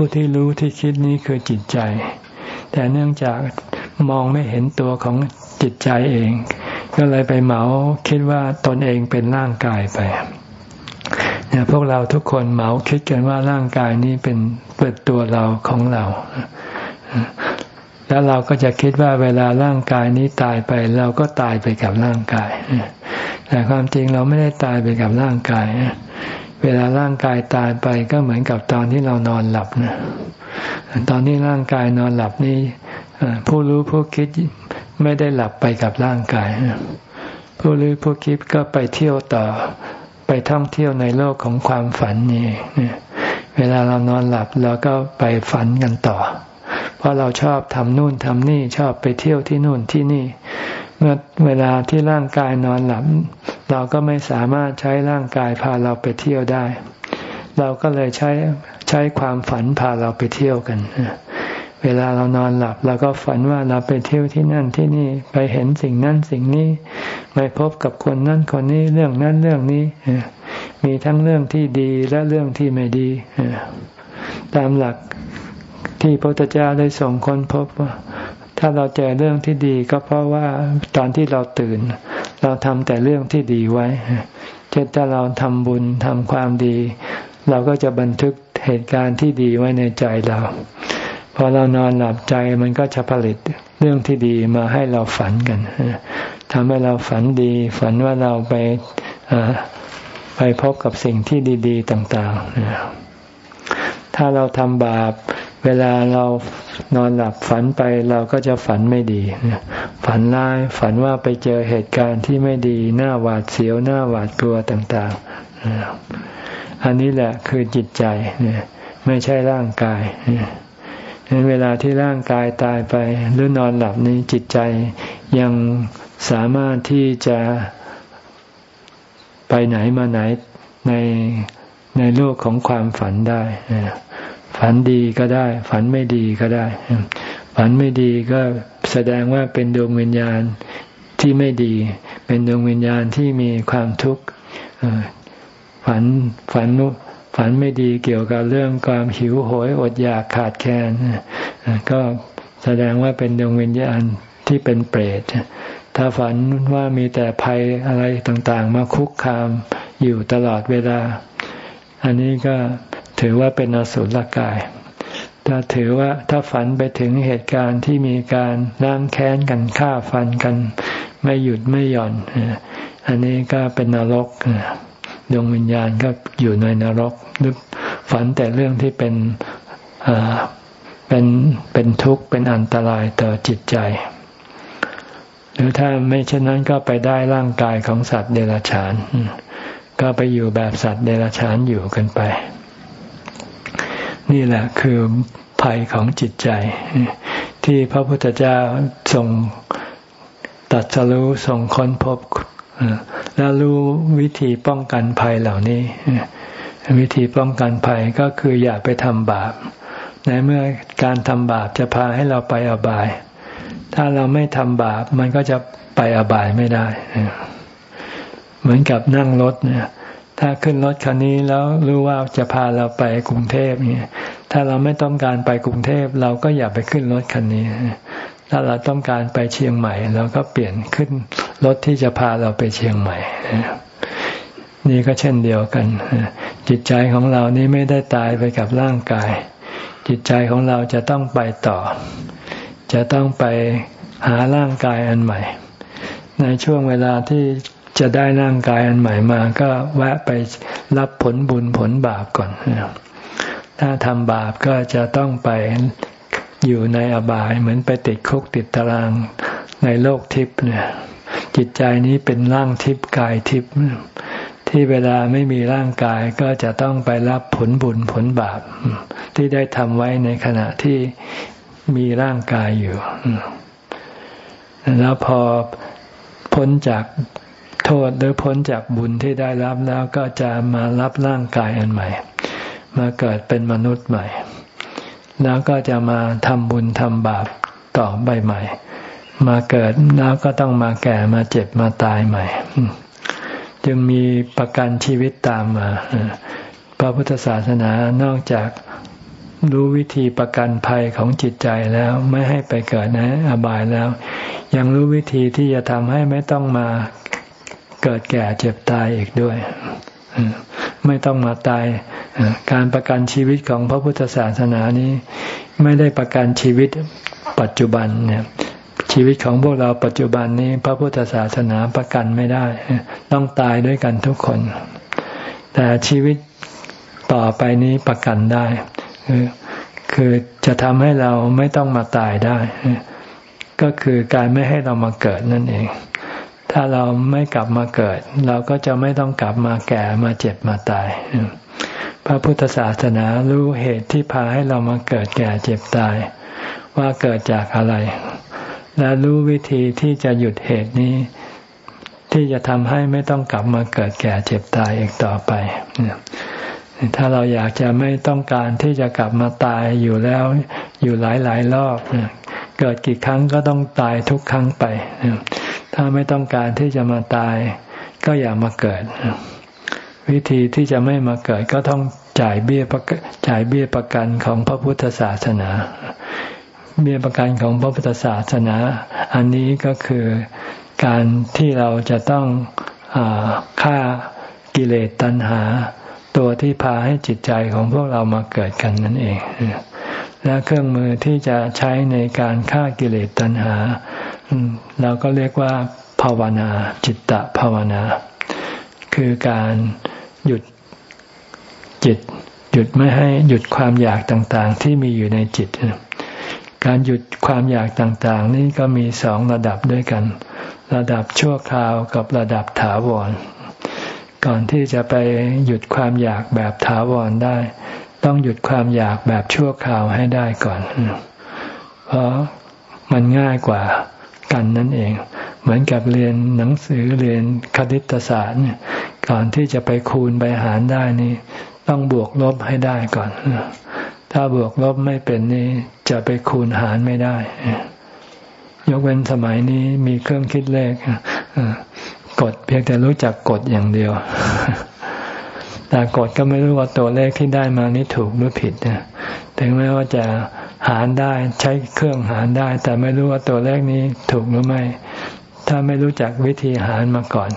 Speaker 1: ผู้ที่รู้ที่คิดนี้คือจิตใจ แต่เนื่องจากมองไม่เห็นตัวของจิตใจเอง ก็เลยไปเหมาคิดว่าตนเองเป็นร่างกายไปเนี่ยพวกเราทุกคนเหมาคิดกันว่าร่างกายนี้เป็นเปิดตัวเราของเรา แล้วเราก็จะคิดว่าเวลาร่างกายนี้ตายไป เราก็ตายไปกับร่างกาย แต่ความจริงเราไม่ได้ตายไปกับร่างกาย เวลาร่างกายตายไปก็เหมือนกับตอนที่เรานอนหลับนะตอนที่ร่างกายนอนหลับนี่ผู้รู้ผู้คิดไม่ได้หลับไปกับร่างกาย ผู้รู้ผู้คิดก็ไปเที่ยวต่อ ไปท่องเที่ยวในโลกของความฝันนี่เวลาเรานอนหลับเราก็ไปฝันกันต่อ เพราะเราชอบทำนู่นทำนี่ชอบไปเที่ยวที่นู่นที่นี่ เมื่อเวลาที่ร่างกายนอนหลับ เราก็ไม่สามารถใช้ร่างกายพาเราไปเที่ยวได้ เราก็เลยใช้ใช้ความฝันพาเราไปเที่ยวกันเวลาเรานอนหลับเราก็ฝันว่าเราไปเที่ยวที่นั่นที่นี่ไปเห็นสิ่งนั้นสิ่งนี้ไปพบกับคนนั้นคนนี้เรื่องนั้นเรื่องนี้มีทั้งเรื่องที่ดีและเรื่องที่ไม่ดีตามหลัก ที่พระพุทธเจ้าได้ส่งคนพบว่าถ้าเราเจอเรื่องที่ดีก็เพราะว่าตอนที่เราตื่น เราทำแต่เรื่องที่ดีไว้ เช่นถ้าเราทำบุญทำความดี เราก็จะบันทึกเหตุการณ์ที่ดีไว้ในใจเราพอเรานอนหลับใจมันก็จะผลิตเรื่องที่ดีมาให้เราฝันกันทำให้เราฝันดี ฝันว่าเราไปไปพบกับสิ่งที่ดี ๆ ต่าง ๆ ถ้าเราทำบาป เวลาเรานอนหลับฝันไปเราก็จะฝันไม่ดี ฝันร้ายฝันว่าไปเจอเหตุการณ์ที่ไม่ดีหน้าหวาดเสียวหน้าหวาดกลัวต่างๆ อันนี้แหละคือจิตใจไม่ใช่ร่างกายนั้นเวลาที่ร่างกายตายไป หรือนอนหลับนี้จิตใจยังสามารถที่จะไปไหนมาไหนในในโลกของความฝันได้ ฝันดีก็ได้ ฝันไม่ดีก็ได้ ฝันไม่ดีก็แสดงว่าเป็นดวงวิญญาณที่ไม่ดี เป็นดวงวิญญาณที่มีความทุกข์ฝันฝันฝันไม่ดีเกี่ยวกับเรื่องความหิวโหยอดอยากขาดแคลนก็แสดงว่าเป็นดวงวิญญาณที่เป็นเปรตถ้าฝันว่ามีแต่ภัยอะไรต่างๆ มาคุกคามอยู่ตลอดเวลา อันนี้ก็ ถือว่าเป็นอสุรกาย ถ้าถือว่าถ้าฝันไปถึงเหตุการณ์ที่มีการล้างแค้นกันฆ่าฟันกัน ไม่หยุดไม่หย่อน อันนี้ก็เป็นนรกดวงวิญญาณก็อยู่ในนรกหรือฝันแต่เรื่องที่เป็นเป็นเป็นทุกข์เป็นอันตรายต่อจิตใจ หรือถ้าไม่เช่นนั้นก็ไปได้ร่างกายของสัตว์เดรัจฉาน ก็ไปอยู่แบบสัตว์เดรัจฉานอยู่กันไป นี่แหละคือภัยของจิตใจ ที่พระพุทธเจ้าทรงตัดสรู้ทรงค้นพบแล้วรู้วิธีป้องกันภัยเหล่านี้ วิธีป้องกันภัยก็คืออย่าไปทำบาปในเมื่อการทำบาปจะพาให้เราไปอบาย ถ้าเราไม่ทำบาปมันก็จะไปอบายไม่ได้ เหมือนกับนั่งรถเนี่ย ถ้าขึ้นรถคันนี้แล้วรู้ว่าจะพาเราไปกรุงเทพเนี่ยถ้าเราไม่ต้องการไปกรุงเทพเราก็อย่าไปขึ้นรถคันนี้ ถ้าเราต้องการไปเชียงใหม่เราก็เปลี่ยนขึ้นรถที่จะพาเราไปเชียงใหม่ นี่ก็เช่นเดียวกัน จิตใจของเรานี้ไม่ได้ตายไปกับร่างกาย จิตใจของเราจะต้องไปต่อ จะต้องไปหาร่างกายอันใหม่ ในช่วงเวลาที่ จะได้ร่างกายอันใหม่มาก็แวะไปรับผลบุญผลบาปก่อนถ้าทำบาปก็จะต้องไปอยู่ในอบายเหมือนไปติดคุกติดตารางในโลกทิพย์เนี่ย จิตใจนี้เป็นร่างทิพย์กายทิพย์ที่เวลาไม่มีร่างกายก็จะต้องไปรับผลบุญผลบาป ที่ได้ทำไว้ในขณะที่มีร่างกายอยู่ แล้วพอพ้นจาก โทษหรือพ้นจากบุญที่ได้รับแล้วก็จะมารับร่างกายอันใหม่ มาเกิดเป็นมนุษย์ใหม่ แล้วก็จะมาทำบุญทำบาปต่อไปใหม่ มาเกิดแล้วก็ต้องมาแก่มาเจ็บมาตายใหม่ จึงมีประกันชีวิตตามมา พระพุทธศาสนานอกจากรู้วิธีประกันภัยของจิตใจแล้วไม่ให้ไปเกิดนะอบายแล้ว ยังรู้วิธีที่จะทำให้ไม่ต้องมา เกิดแก่เจ็บตายอีกด้วย ไม่ต้องมาตาย การประกันชีวิตของพระพุทธศาสนานี้ ไม่ได้ประกันชีวิตปัจจุบันเนี่ยชีวิตของพวกเราปัจจุบันนี้ พระพุทธศาสนาประกันไม่ได้ ต้องตายด้วยกันทุกคน แต่ชีวิตต่อไปนี้ประกันได้ คือคือจะทำให้เราไม่ต้องมาตายได้ ก็คือการไม่ให้เรามาเกิดนั่นเอง ถ้าเราไม่กลับมาเกิด เราก็จะไม่ต้องกลับมาแก่มาเจ็บมาตาย พระพุทธศาสนารู้เหตุที่พาให้เรามาเกิดแก่เจ็บตาย ว่าเกิดจากอะไร และรู้วิธีที่จะหยุดเหตุนี้ ที่จะทำให้ไม่ต้องกลับมาเกิดแก่เจ็บตายอีกต่อไป ถ้าเราอยากจะไม่ต้องการที่จะกลับมาตายอยู่แล้วอยู่หลายหลายรอบ เกิดกี่ครั้งก็ต้องตายทุกครั้งไป ถ้าไม่ต้องการที่จะมาตาย ก็อย่ามาเกิด วิธีที่จะไม่มาเกิดก็ต้องจ่ายเบี้ยจ่ายเบี้ยประกันของพระพุทธศาสนา เบี้ยประกันของพระพุทธศาสนา อันนี้ก็คือการที่เราจะต้องอฆ่ากิเลสตัณหา ตัวที่พาให้จิตใจของพวกเรามาเกิดกันนั่นเอง และเครื่องมือที่จะใช้ในการฆ่ากิเลสตัณหา เราก็เรียกว่า ภาวนา จิตตภาวนา คือการหยุดจิต หยุดไม่ให้หยุดความอยากต่างๆ ที่มีอยู่ในจิต การหยุดความอยากต่างๆ นี่ก็มีสองระดับด้วยกัน ระดับชั่วคราวกับระดับถาวร ก่อนที่จะไปหยุดความอยากแบบถาวรได้ ต้องหยุดความอยากแบบชั่วคราวให้ได้ก่อน เพราะมันง่ายกว่ากันนั่นเอง เหมือนกับเรียนหนังสือเรียนคณิตศาสตร์ก่อนที่จะไปคูณไปหารได้นี่ ต้องบวกลบให้ได้ก่อน ถ้าบวกลบไม่เป็นนี่จะไปคูณหารไม่ได้ ยกเว้นสมัยนี้มีเครื่องคิดเลขกดเพียงแต่รู้จักกดอย่างเดียว แต่กดก็ไม่รู้ว่าตัวเลขที่ได้มานี้ถูกหรือผิดนะถึงแม้ว่าจะหารได้ใช้เครื่องหารได้ แต่ไม่รู้ว่าตัวเลขนี้ถูกหรือไม่ ถ้าไม่รู้จักวิธีหารมาก่อน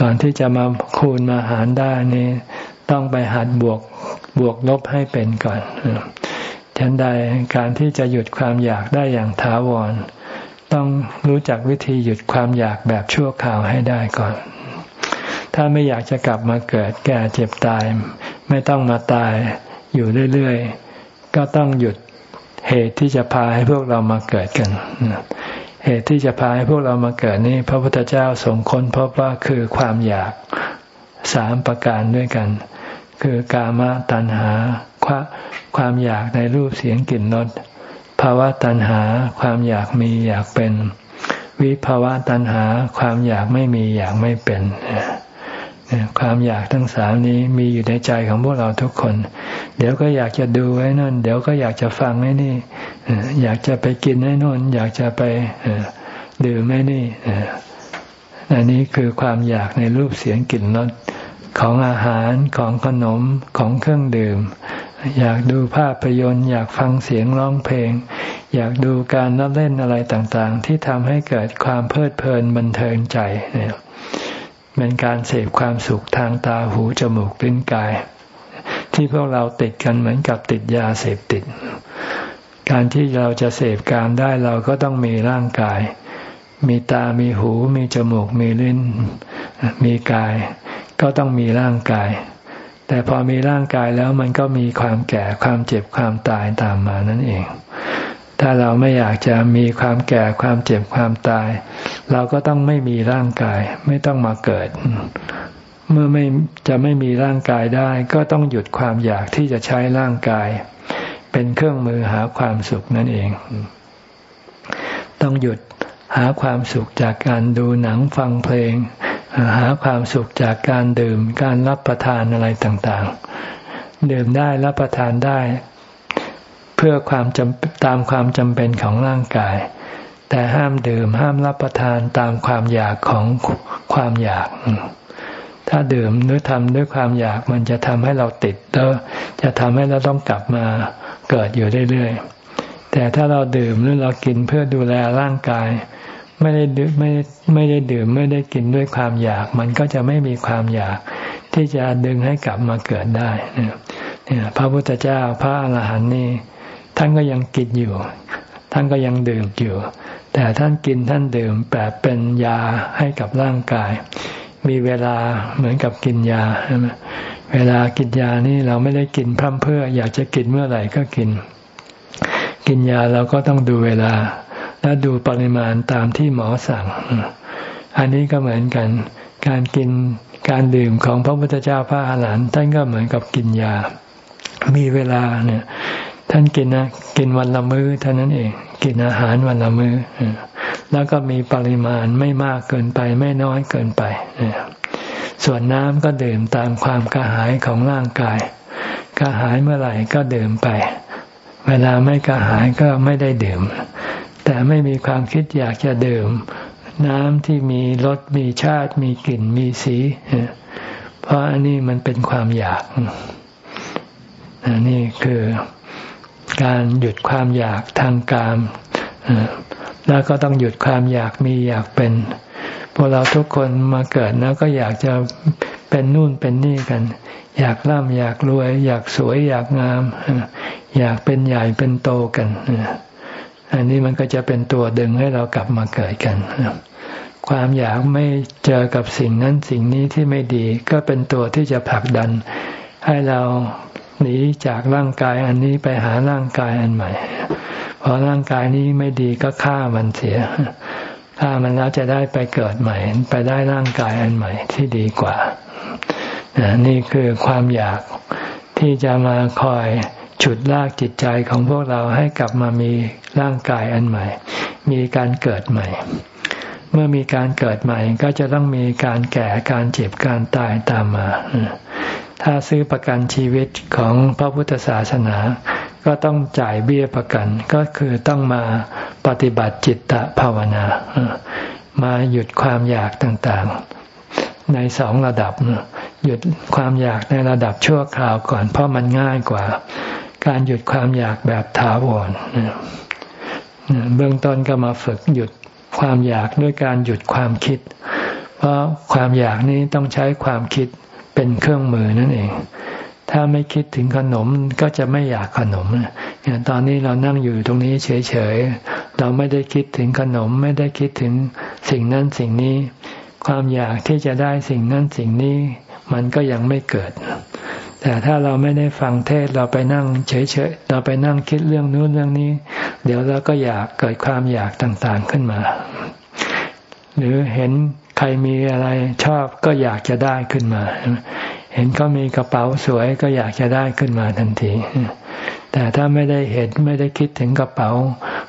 Speaker 1: ก่อนที่จะมาคูณมาหารได้นี่ต้องไปหัดบวกบวกลบให้เป็นก่อนฉันใดการที่จะหยุดความอยากได้อย่างถาวร ต้องรู้จักวิธีหยุดความอยากแบบชั่วคราวให้ได้ก่อน ถ้าไม่อยากจะกลับมาเกิดแก่เจ็บตาย ไม่ต้องมาตายอยู่เรื่อยๆ ก็ต้องหยุดเหตุที่จะพาให้พวกเรามาเกิดกัน เหตุที่จะพาให้พวกเรามาเกิดนี้ พระพุทธเจ้าทรงค้นพบว่าคือความอยากสามประการด้วยกัน คือกามตัณหาความอยากในรูปเสียงกลิ่นรสภาวะตัณหาความอยากมีอยากเป็น วิภาวะตัณหาความอยากไม่มีอยากไม่เป็น ความอยากทั้งสามนี้มีอยู่ในใจของพวกเราทุกคน เดี๋ยวก็อยากจะดูไว้นั่น เดี๋ยวก็อยากจะฟังไอ้นี่อยากจะไปกินไอ้นู่นอยากจะไปดื่มไอ้นี่อันนี้คือความอยากในรูปเสียงกลิ่นรสของอาหารของขนมของเครื่องดื่ม อยากดูภาพยนตร์ อยากฟังเสียงร้องเพลง อยากดูการนับเล่นอะไรต่างๆ ที่ทำให้เกิดความเพลิดเพลินบันเทิงใจเนี่ย เป็นการเสพความสุขทางตาหูจมูกลิ้นกาย ที่พวกเราติดกันเหมือนกับติดยาเสพติด การที่เราจะเสพการได้เราก็ต้องมีร่างกาย มีตามีหู มีจมูก มีลิ้น มีกาย ก็ต้องมีร่างกาย แต่พอมีร่างกายแล้วมันก็มีความแก่ความเจ็บความตายตามมานั่นเอง ถ้าเราไม่อยากจะมีความแก่ความเจ็บความตาย เราก็ต้องไม่มีร่างกาย ไม่ต้องมาเกิด เมื่อไม่จะไม่มีร่างกายได้ ก็ต้องหยุดความอยากที่จะใช้ร่างกาย เป็นเครื่องมือหาความสุขนั่นเอง ต้องหยุดหาความสุขจากการดูหนังฟังเพลง หาความสุขจากการดื่มการรับประทานอะไรต่างๆ ดื่มได้รับประทานได้ พื่อความจำตามความจำเป็นของร่างกาย แต่ห้ามดื่มห้ามรับประทานตามความอยากของความอยาก ถ้าดื่มหรือทำด้วยความอยากมันจะทำให้เราติดแล้วจะทำให้เราต้องกลับมาเกิดอยู่เรื่อยๆแต่ถ้าเราดื่มหรือเรากินเพื่อดูแลร่างกาย ไม่ได้ดื่มไม่ไม่ได้ดื่มไม่ได้กินด้วยความอยาก มันก็จะไม่มีความอยากที่จะดึงให้กลับมาเกิดได้เนี่ยพระพุทธเจ้าพระอรหันต์นี่ ท่านก็ยังกินอยู่ ท่านก็ยังดื่มอยู่ แต่ท่านกินท่านดื่มแบบเป็นยาให้กับร่างกาย มีเวลาเหมือนกับกินยาใช่ไหมเวลากินยานี่เราไม่ได้กินพร่ำเพื่อ อยากจะกินเมื่อไหร่ก็กิน กินยาเราก็ต้องดูเวลา และดูปริมาณตามที่หมอสั่ง อันนี้ก็เหมือนกัน การกินการดื่มของพระพุทธเจ้าพระอาหารหันต์ท่านก็เหมือนกับกินยา มีเวลาเนี่ย ท่านกินนะกินวันละมื้อเท่านั้นเอง กินอาหารวันละมื้อแล้วก็มีปริมาณไม่มากเกินไปไม่น้อยเกินไปส่วนน้ำก็ดื่มตามความกระหายของร่างกายกระหายเมื่อไหร่ก็ดื่มไป เวลาไม่กระหายก็ไม่ได้ดื่ม แต่ไม่มีความคิดอยากจะดื่ม น้ำที่มีรสมีชาติ มีกลิ่นมีสี เพราะอันนี้มันเป็นความอยากนี่คือ การหยุดความอยากทางกามแล้วก็ต้องหยุดความอยากมีอยากเป็น พวกเราทุกคนมาเกิดแล้วก็อยากจะเป็นนู่นเป็นนี่กัน อยากร่ำอยากรวย อยากสวยอยากงาม อยากเป็นใหญ่เป็นโตกันอันนี้มันก็จะเป็นตัวดึงให้เรากลับมาเกิดกันความอยากไม่เจอกับสิ่งนั้นสิ่งนี้ที่ไม่ดี ก็เป็นตัวที่จะผลักดัน ให้เรา หนีจากร่างกายอันนี้ไปหาร่างกายอันใหม่พอร่างกายนี้ไม่ดีก็ฆ่ามันเสียฆ่ามันแล้วจะได้ไปเกิดใหม่ ไปได้ร่างกายอันใหม่ที่ดีกว่า นี่คือความอยากที่จะมาคอยฉุดลากจิตใจของพวกเราให้กลับมามีร่างกายอันใหม่ มีการเกิดใหม่ เมื่อมีการเกิดใหม่ก็จะต้องมีการแก่การเจ็บการตายตามมา ถ้าซื้อประกันชีวิตของพระพุทธศาสนา ก็ต้องจ่ายเบี้ยประกัน ก็คือต้องมาปฏิบัติจิตตภาวนา มาหยุดความอยากต่างๆ ในสองระดับ หยุดความอยากในระดับชั่วคราวก่อน เพราะมันง่ายกว่า การหยุดความอยากแบบถาวรเบื้องต้นก็มาฝึกหยุดความอยากด้วยการหยุดความคิด เพราะความอยากนี้ต้องใช้ความคิด เป็นเครื่องมือนั่นเอง ถ้าไม่คิดถึงขนมก็จะไม่อยากขนมอย่างตอนนี้เรานั่งอยู่ตรงนี้เฉยๆ เราไม่ได้คิดถึงขนมไม่ได้คิดถึงสิ่งนั้นสิ่งนี้ ความอยากที่จะได้สิ่งนั้นสิ่งนี้ มันก็ยังไม่เกิด แต่ถ้าเราไม่ได้ฟังเทศเราไปนั่งเฉยๆ เราไปนั่งคิดเรื่องนู้นเรื่องนี้ เดี๋ยวเราก็อยากเกิดความอยากต่างๆขึ้นมา หรือเห็น ใครมีอะไรชอบก็อยากจะได้ขึ้นมา เห็นเขามีกระเป๋าสวยก็อยากจะได้ขึ้นมาทันที แต่ถ้าไม่ได้เห็นไม่ได้คิดถึงกระเป๋า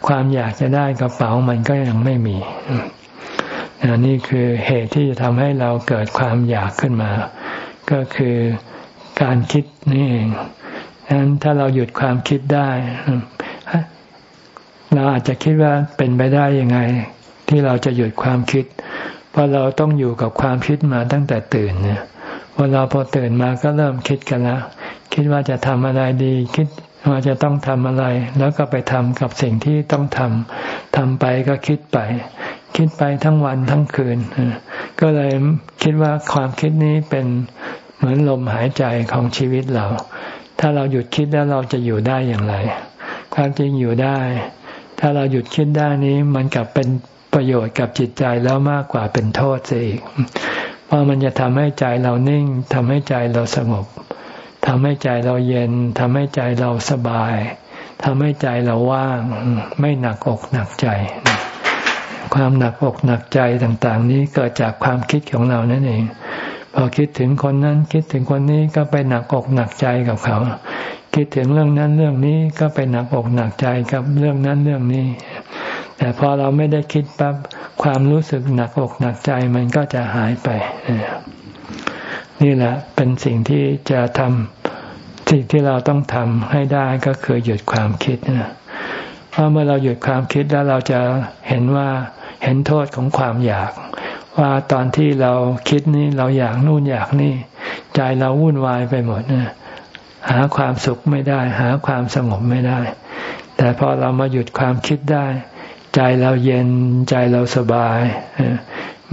Speaker 1: ความอยากจะได้กระเป๋ามันก็ยังไม่มีนี่คือเหตุที่จะทำให้เราเกิดความอยากขึ้นมา ก็คือการคิดนี่เองดังนั้นถ้าเราหยุดความคิดได้ เราอาจจะคิดว่าเป็นไปได้ยังไง ที่เราจะหยุดความคิด เพราะเราต้องอยู่กับความคิดมาตั้งแต่ตื่นเนี่ยพอเราพอตื่นมาก็เริ่มคิดกันล้วคิดว่าจะทำอะไรดี คิดว่าจะต้องทำอะไร แล้วก็ไปทำกับสิ่งที่ต้องทำทำไปก็คิดไป คิดไปทั้งวันทั้งคืน ก็เลยคิดว่าความคิดนี้เป็นเหมือนลมหายใจของชีวิตเรา ถ้าเราหยุดคิดแล้วเราจะอยู่ได้อย่างไร ความจริงอยู่ได้ ถ้าเราหยุดคิดได้นี้มันกลับเป็น ประโยชน์กับจิตใจแล้วมากกว่าเป็นโทษเสียอีก เพราะมันจะทำให้ใจเรานิ่งทำให้ใจเราสงบทำให้ใจเราเย็นทำให้ใจเราสบายทำให้ใจเราว่าง ไม่หนักอกหนักใจ ความหนักอกหนักใจต่าง ๆ นี้เกิดจากความคิดของเรานั่นเอง พอคิดถึงคนนั้นคิดถึงคนนี้ก็ไปหนักอกหนักใจกับเขา คิดถึงเรื่องนั้นเรื่องนี้ก็ไปหนักอกหนักใจกับเรื่องนั้นเรื่องนี้ แต่พอเราไม่ได้คิดปั๊บความรู้สึกหนักอกหนักใจมันก็จะหายไป นี่แหละเป็นสิ่งที่จะทำสิ่งที่เราต้องทำให้ได้ก็คือหยุดความคิดนะเพราะเมื่อเราหยุดความคิดแล้วเราจะเห็นว่าเห็นโทษของความอยาก ว่าตอนที่เราคิดนี่เราอยากนู่นอยากนี่ ใจเราวุ่นวายไปหมดนะหาความสุขไม่ได้ หาความสงบไม่ได้ แต่พอเรามาหยุดความคิดได้ ใจเราเย็นใจเราสบาย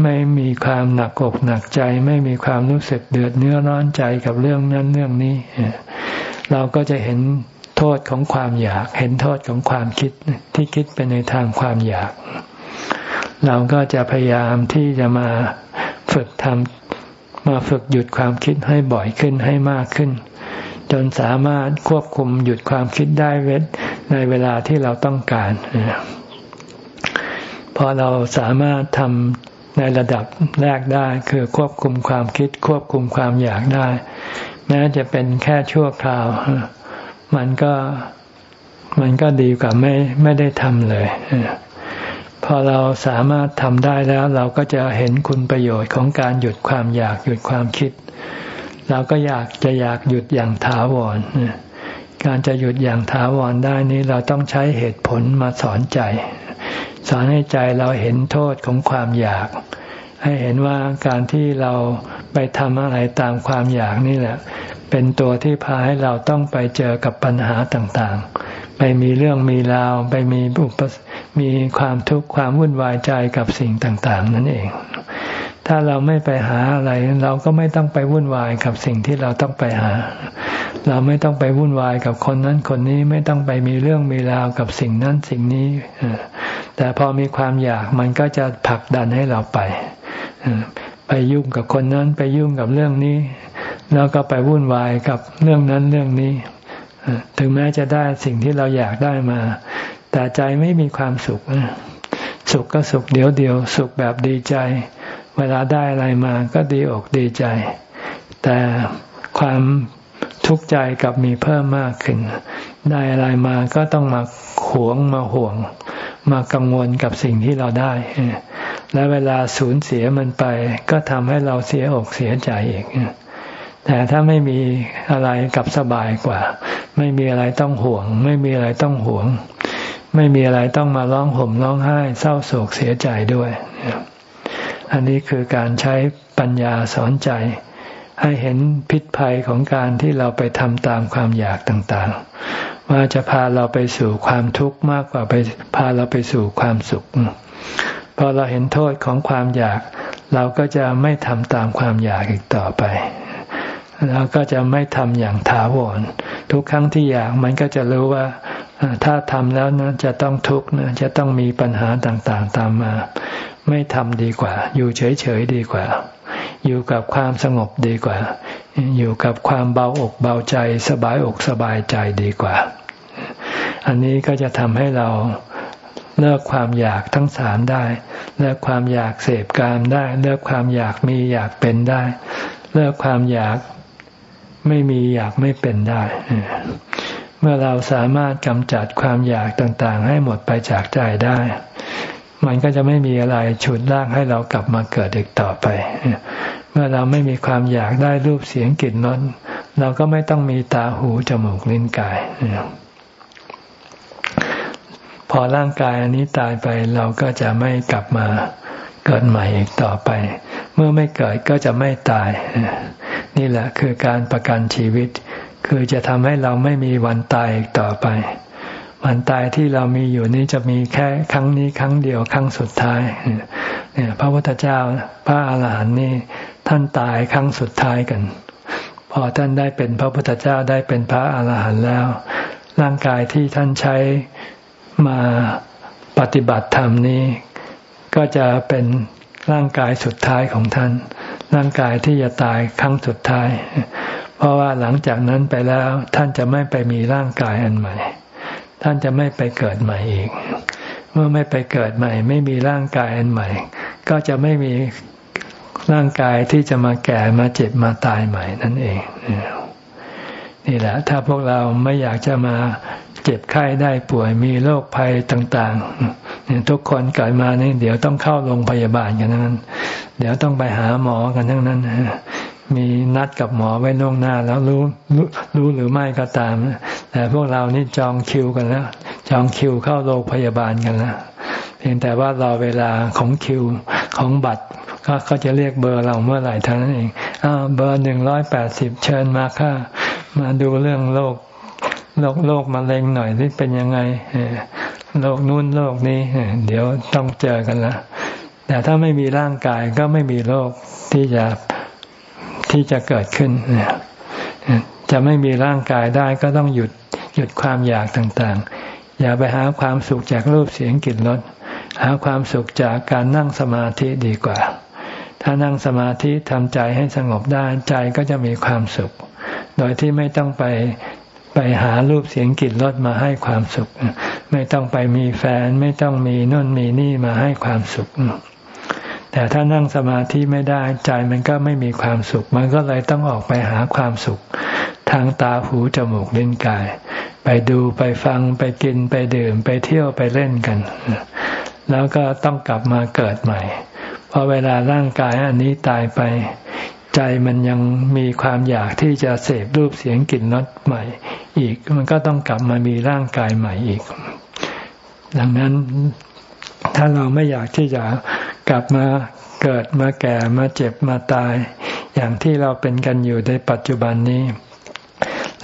Speaker 1: ไม่มีความหนักอกหนักใจ ไม่มีความรู้สึกเดือดเนื้อร้อนใจกับเรื่องนั้นเรื่องนี้ เราก็จะเห็นโทษของความอยาก เห็นโทษของความคิดที่คิดไปในทางความอยาก เราก็จะพยายามที่จะมาฝึกทำมาฝึกหยุดความคิดให้บ่อยขึ้นให้มากขึ้น จนสามารถควบคุมหยุดความคิดได้เวทในเวลาที่เราต้องการ พอเราสามารถทำในระดับแรกได้ คือควบคุมความคิดควบคุมความอยากได้ แม้จะเป็นแค่ชั่วคราว มันก็มันก็ดีกว่าไม่ไม่ได้ทำเลยพอเราสามารถทำได้แล้ว เราก็จะเห็นคุณประโยชน์ของการหยุดความอยากหยุดความคิด เราก็อยากจะอยากหยุดอย่างถาวรการจะหยุดอย่างถาวรได้นี้เราต้องใช้เหตุผลมาสอนใจ สอนให้ใจเราเห็นโทษของความอยาก ให้เห็นว่าการที่เราไปทำอะไรตามความอยากนี่แหละ เป็นตัวที่พาให้เราต้องไปเจอกับปัญหาต่างๆ ไปมีเรื่องมีราว ไปมีอุปมีความทุกข์ความวุ่นวายใจกับสิ่งต่าง ๆ นั่นเอง ถ้าเราไม่ไปหาอะไร เราก็ไม่ต้องไปวุ่นวายกับสิ่งที่เราต้องไปหา เราไม่ต้องไปวุ่นวายกับคนนั้นคนนี้ไม่ต้องไปมีเรื่องมีราวกับสิ่งนั้นสิ่งนี้แต่พอมีความอยากมันก็จะผลักดันให้เราไปไปยุ่งกับคนนั้นไปยุ่งกับเรื่องนี้ แล้วก็ไปวุ่นวายกับเรื่องนั้นเรื่องนี้ถึงแม้จะได้สิ่งที่เราอยากได้มา แต่ใจไม่มีความสุข สุขก็สุขเดียวเดียว สุขแบบดีใจ เวลาได้อะไรมาก็ดีอกดีใจ แต่ความทุกข์ใจกับมีเพิ่มมากขึ้น ได้อะไรมาก็ต้องมาหวงมาห่วง มากังวลกับสิ่งที่เราได้ และเวลาสูญเสียมันไป ก็ทำให้เราเสียอกเสียใจอีกแต่ถ้าไม่มีอะไรกับสบายกว่า ไม่มีอะไรต้องห่วง ไม่มีอะไรต้องห่วง ไม่มีอะไรต้องมาร้องห่มร้องไห้ เศร้าโศกเสียใจด้วย อันนี้คือการใช้ปัญญาสอนใจ ให้เห็นพิษภัยของการที่เราไปทำตามความอยากต่างๆ ว่าจะพาเราไปสู่ความทุกข์มากกว่าไปพาเราไปสู่ความสุขพอเราเห็นโทษของความอยาก เราก็จะไม่ทำตามความอยากอีกต่อไปแล้วก็จะไม่ทำอย่างถาวรทุกครั้งที่อยากมันก็จะรู้ว่าถ้าทำแล้วนะจะต้องทุกข์นะจะต้องมีปัญหาต่างๆตามมา ไม่ทำดีกว่า อยู่เฉยๆดีกว่า อยู่กับความสงบดีกว่า อยู่กับความเบาอกเบาใจ สบายอกสบายใจดีกว่า อันนี้ก็จะทำให้เราเลิกความอยากทั้งสามได้ เลิกความอยากเสพกามได้ เลิกความอยากมีอยากเป็นได้ เลิกความอยากไม่มีอยากไม่เป็นได้ เมื่อเราสามารถกำจัดความอยากต่างๆ ให้หมดไปจากใจได้ มันก็จะไม่มีอะไรฉุดลากให้เรากลับมาเกิดอีกต่อไป เมื่อเราไม่มีความอยากได้รูปเสียงกลิ่นรสเราก็ไม่ต้องมีตาหูจมูกลิ้นกาย พอร่างกายอันนี้ตายไปเราก็จะไม่กลับมาเกิดใหม่อีกต่อไป เมื่อไม่เกิดก็จะไม่ตาย นี่แหละคือการประกันชีวิต คือจะทำให้เราไม่มีวันตายอีกต่อไป วันตายที่เรามีอยู่นี้จะมีแค่ครั้งนี้ครั้งเดียวครั้งสุดท้ายเนี่ยพระพุทธเจ้าพระอาหารหันต์นี่ท่านตายครั้งสุดท้ายกัน พอท่านได้เป็นพระพุทธเจ้าได้เป็นพระอาหารหันต์แล้ว ร่างกายที่ท่านใช้มาปฏิบัติธรรมนี้ ก็จะเป็นร่างกายสุดท้ายของท่าน ร่างกายที่จะตายครั้งสุดท้าย เพราะว่าหลังจากนั้นไปแล้วท่านจะไม่ไปมีร่างกายอันใหม่ ท่านจะไม่ไปเกิดใหม่อีก เมื่อไม่ไปเกิดใหม่ ไม่มีร่างกายอันใหม่ ก็จะไม่มีร่างกายที่จะมาแก่มาเจ็บมาตายใหม่นั่นเอง นี่แหละ ถ้าพวกเราไม่อยากจะมาเจ็บไข้ได้ป่วยมีโรคภัยต่างๆทุกคนเกิดมานี่เดี๋ยวต้องเข้าโรงพยาบาลกันทั้งนั้น เดี๋ยวต้องไปหาหมอกันทั้งนั้น มีนัดกับหมอไว้ล่วงหน้าแล้วรู้รู้หรือไม่ก็ตาม แต่พวกเรานี่จองคิวกันแล้ว จองคิวเข้าโรงพยาบาลกันแล้วเพียงแต่ว่ารอเวลาของคิวของบัตรก็เขาจะเรียกเบอร์เราเมื่อไหร่เท่านั้นเองอ้าวเบอร์หนึ่งร้อยแปดสิบเชิญมาค่ะ มาดูเรื่องโรคโรคโรคมะเร็งหน่อยที่เป็นยังไงโรคนู้นโรคนี้เดี๋ยวต้องเจอกันละแต่ถ้าไม่มีร่างกายก็ไม่มีโรคที่จะ ที่จะเกิดขึ้น จะไม่มีร่างกายได้ก็ต้องหยุดหยุดความอยากต่างๆ อย่าไปหาความสุขจากรูปเสียงกลิ่นรสหาความสุขจากการนั่งสมาธิดีกว่า ถ้านั่งสมาธิทำใจให้สงบได้ใจก็จะมีความสุข โดยที่ไม่ต้องไปไปหารูปเสียงกลิ่นรสมาให้ความสุข ไม่ต้องไปมีแฟน ไม่ต้องมีน่นมีนี่มาให้ความสุข แต่ถ้านั่งสมาธิไม่ได้ใจมันก็ไม่มีความสุข มันก็เลยต้องออกไปหาความสุข ทางตาหูจมูกลิ้นกาย ไปดูไปฟังไปกินไปดื่มไปเที่ยวไปเล่นกัน แล้วก็ต้องกลับมาเกิดใหม่พอเวลาร่างกายอันนี้ตายไป ใจมันยังมีความอยากที่จะเสพรูปเสียงกลิ่นรสใหม่ อีกมันก็ต้องกลับมามีร่างกายใหม่อีก ดังนั้นถ้าเราไม่อยากที่จะ กลับมาเกิดมาแก่มาเจ็บมาตาย อย่างที่เราเป็นกันอยู่ในปัจจุบันนี้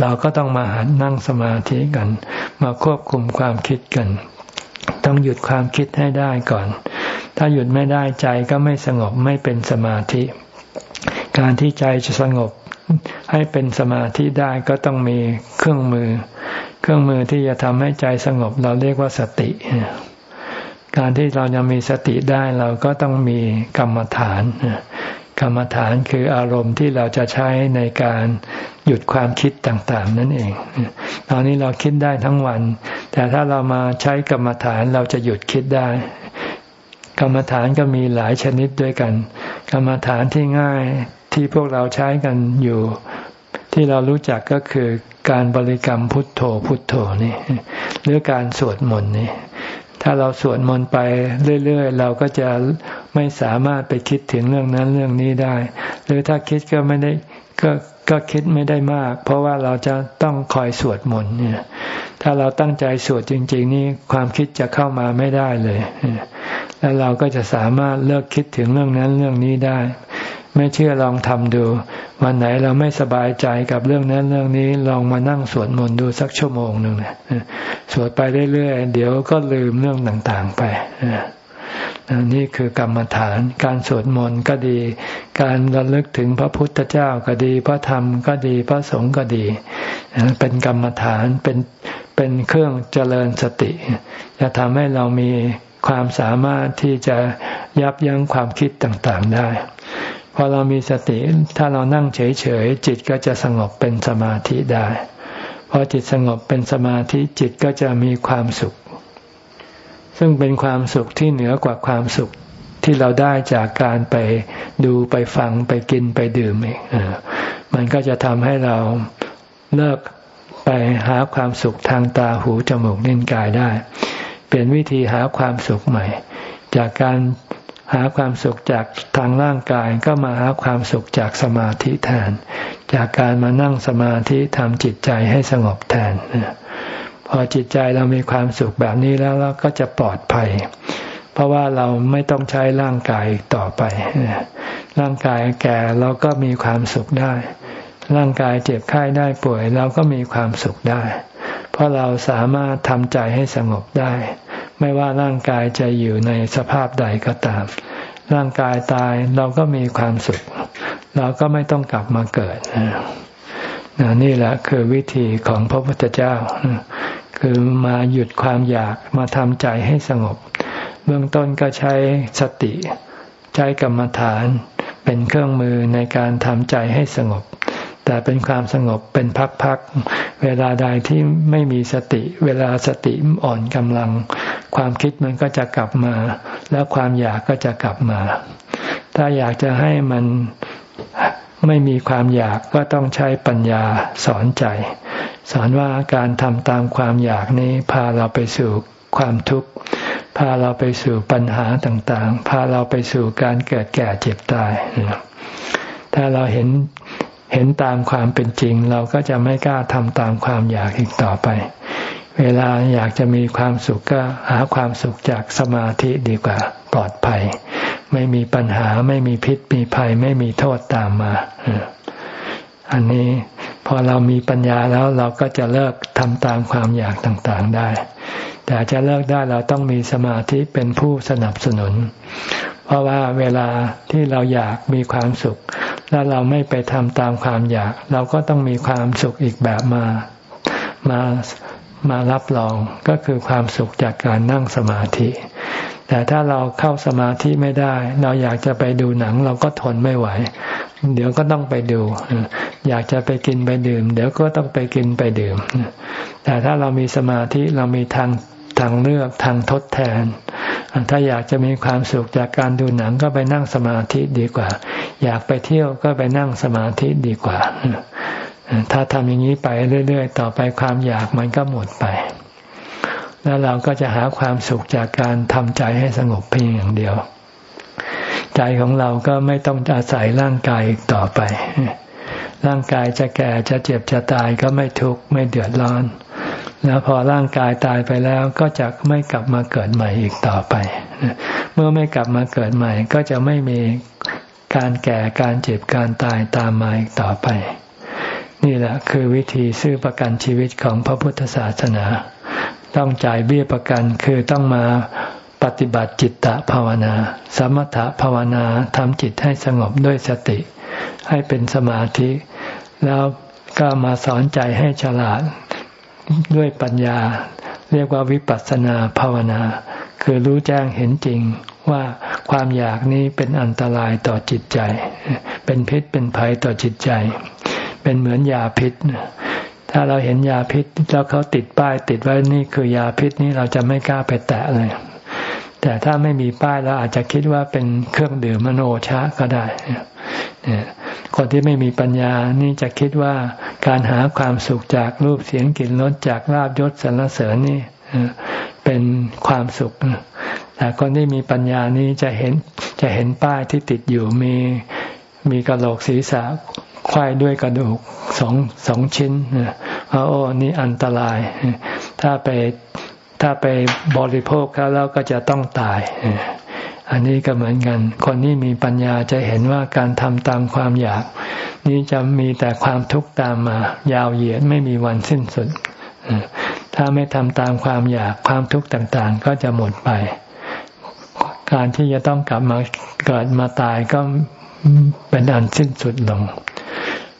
Speaker 1: เราก็ต้องมาหันนั่งสมาธิกัน มาควบคุมความคิดกัน ต้องหยุดความคิดให้ได้ก่อน ถ้าหยุดไม่ได้ใจก็ไม่สงบไม่เป็นสมาธิ การที่ใจจะสงบให้เป็นสมาธิได้ก็ต้องมีเครื่องมือ เครื่องมือที่จะทำให้ใจสงบเราเรียกว่าสติ การที่เราจะมีสติได้เราก็ต้องมีกรรมฐานกรรมฐานคืออารมณ์ที่เราจะใช้ในการหยุดความคิดต่างๆ นั่นเอง ตอนนี้เราคิดได้ทั้งวัน แต่ถ้าเรามาใช้กรรมฐานเราจะหยุดคิดได้ กรรมฐานก็มีหลายชนิดด้วยกัน กรรมฐานที่ง่ายที่พวกเราใช้กันอยู่ ที่เรารู้จักก็คือการบริกรรมพุทโธพุทโธนี่หรือการสวดมนต์นี่ ถ้าเราสวดมนต์ไปเรื่อยๆ เราก็จะไม่สามารถไปคิดถึงเรื่องนั้นเรื่องนี้ได้ หรือถ้าคิดก็ไม่ได้ก็ก็คิดไม่ได้มาก เพราะว่าเราจะต้องคอยสวดมนต์เนี่ยถ้าเราตั้งใจสวดจริง ๆ นี่ความคิดจะเข้ามาไม่ได้เลย แล้วเราก็จะสามารถเลิกคิดถึงเรื่องนั้นเรื่องนี้ได้ ไม่เชื่อลองทำดู วันไหนเราไม่สบายใจกับเรื่องนั้นเรื่องนี้ลองมานั่งสวดมนต์ดูสักชั่วโมงหนึ่งนะสวดไปเรื่อยๆเดี๋ยวก็ลืมเรื่องต่างๆไปนี่คือกรรมฐาน การสวดมนต์ก็ดี การระลึกถึงพระพุทธเจ้าก็ดี พระธรรมก็ดีพระสงฆ์ก็ดี เป็นกรรมฐานเป็นเป็นเครื่องเจริญสติ จะทำให้เรามีความสามารถที่จะยับยั้งความคิดต่างๆได้ พอเรามีสติถ้าเรานั่งเฉยๆจิตก็จะสงบเป็นสมาธิได้พอจิตสงบเป็นสมาธิจิตก็จะมีความสุข ซึ่งเป็นความสุขที่เหนือกว่าความสุขที่เราได้จากการไปดูไปฟังไปกินไปดื่มเองมันก็จะทำให้เราเลิกไปหาความสุขทางตาหูจมูกนิ้นกายได้ เปลี่ยนวิธีหาความสุขใหม่ จากการ หาความสุขจากทางร่างกายก็มาหาความสุขจากสมาธิแทน จากการมานั่งสมาธิทำจิตใจให้สงบแทน พอจิตใจเรามีความสุขแบบนี้แล้วเราก็จะปลอดภัย เพราะว่าเราไม่ต้องใช้ร่างกายต่อไป ร่างกายแก่เราก็มีความสุขได้ ร่างกายเจ็บไข้ได้ป่วยเราก็มีความสุขได้ เพราะเราสามารถทำใจให้สงบได้ ไม่ว่าร่างกายจะอยู่ในสภาพใดก็ตาม ร่างกายตายเราก็มีความสุข เราก็ไม่ต้องกลับมาเกิดนี่แหละคือวิธีของพระพุทธเจ้า คือมาหยุดความอยากมาทำใจให้สงบ เบื้องต้นก็ใช้สติ ใช้กรรมฐานเป็นเครื่องมือในการทำใจให้สงบ แต่เป็นความสงบเป็นพักๆ เวลาใดที่ไม่มีสติ เวลาสติอ่อนกำลัง ความคิดมันก็จะกลับมา แล้วความอยากก็จะกลับมา ถ้าอยากจะให้มันไม่มีความอยากก็ต้องใช้ปัญญาสอนใจ สอนว่าการทำตามความอยากนี้พาเราไปสู่ความทุกข์พาเราไปสู่ปัญหาต่างๆ พาเราไปสู่การเกิดแก่เจ็บตาย ถ้าเราเห็นเห็นตามความเป็นจริง เราก็จะไม่กล้าทำตามความอยากอีกต่อไป เวลาอยากจะมีความสุขก็หาความสุขจากสมาธิดีกว่าปลอดภัย ไม่มีปัญหาไม่มีพิษมีภัย ไม่มีโทษตามมาอันนี้พอเรามีปัญญาแล้วเราก็จะเลิกทำตามความอยากต่างๆได้ แต่จะเลิกได้เราต้องมีสมาธิเป็นผู้สนับสนุน เพราะว่าเวลาที่เราอยากมีความสุข แล้วเราไม่ไปทำตามความอยาก เราก็ต้องมีความสุขอีกแบบมา มา มารับรองก็คือความสุขจากการนั่งสมาธิ แต่ถ้าเราเข้าสมาธิไม่ได้ เราอยากจะไปดูหนังเราก็ทนไม่ไหว เดี๋ยวก็ต้องไปดู อยากจะไปกินไปดื่ม เดี๋ยวก็ต้องไปกินไปดื่ม แต่ถ้าเรามีสมาธิเรามีทางทางเลือกทางทดแทน ถ้าอยากจะมีความสุขจากการดูหนังก็ไปนั่งสมาธิดีกว่า อยากไปเที่ยวก็ไปนั่งสมาธิดีกว่า ถ้าทำอย่างนี้ไปเรื่อย ๆ ต่อไปความอยากมันก็หมดไป แล้วเราก็จะหาความสุขจากการทำใจให้สงบเพียงอย่างเดียว ใจของเราก็ไม่ต้องอาศัยร่างกายอีกต่อไป ร่างกายจะแก่จะเจ็บจะตายก็ไม่ทุกข์ไม่เดือดร้อน แล้วพอร่างกายตายไปแล้วก็จะไม่กลับมาเกิดใหม่อีกต่อไป เมื่อไม่กลับมาเกิดใหม่ ก็จะไม่มีการแก่การเจ็บการตายตามมาอีกต่อไป นี่แหละคือวิธีซื้อประกันชีวิตของพระพุทธศาสนา ต้องจ่ายเบี้ยประกันคือต้องมาปฏิบัติจิตตภาวนา สมถภาวนาทำจิตให้สงบด้วยสติ ให้เป็นสมาธิ แล้วก็มาสอนใจให้ฉลาดด้วยปัญญา เรียกว่าวิปัสสนาภาวนา คือรู้แจ้งเห็นจริงว่าความอยากนี้เป็นอันตรายต่อจิตใจ เป็นพิษเป็นภัยต่อจิตใจ เป็นเหมือนยาพิษ ถ้าเราเห็นยาพิษแล้วเขาติดป้ายติดไว้นี่คือยาพิษนี่เราจะไม่กล้าไปแตะเลย แต่ถ้าไม่มีป้ายเราอาจจะคิดว่าเป็นเครื่องดื่มมโนชะก็ได้คนที่ไม่มีปัญญานี่จะคิดว่าการหาความสุขจากรูปเสียงกลิ่นรสจากลาบยศสรรเสริญนี่เป็นความสุข แต่คนที่มีปัญญานี้จะเห็นจะเห็นป้ายที่ติดอยู่มีมีกระโหลกศีรษะ ควายด้วยกระดูกสองสองชิ้นว่าโอ้นี่อันตราย ถ้าไปถ้าไปบริโภคเขาแล้วก็จะต้องตาย อันนี้ก็เหมือนกัน คนที่มีปัญญาจะเห็นว่าการทำตามความอยาก นี้จะมีแต่ความทุกข์ตามมา ยาวเหยียดไม่มีวันสิ้นสุด ถ้าไม่ทำตามความอยากความทุกข์ต่างๆ ก็จะหมดไป การที่จะต้องกลับมาเกิดมาตายก็เป็นอันสิ้นสุดลง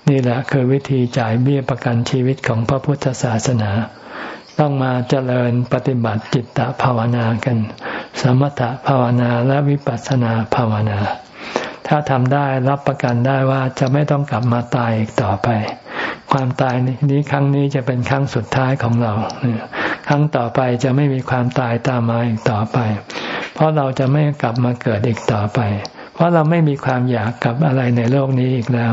Speaker 1: นี่แหละคือวิธีจ่ายเบี้ยประกันชีวิตของพระพุทธศาสนา ต้องมาเจริญปฏิบัติจิตตภาวนากัน สมถภาวนาและวิปัสสนาภาวนา ถ้าทำได้รับประกันได้ว่าจะไม่ต้องกลับมาตายอีกต่อไป ความตายนี้ครั้งนี้จะเป็นครั้งสุดท้ายของเรา ครั้งต่อไปจะไม่มีความตายตามมาอีกต่อไป เพราะเราจะไม่กลับมาเกิดอีกต่อไปเพราะเราไม่มีความอยากกับอะไรในโลกนี้อีกแล้ว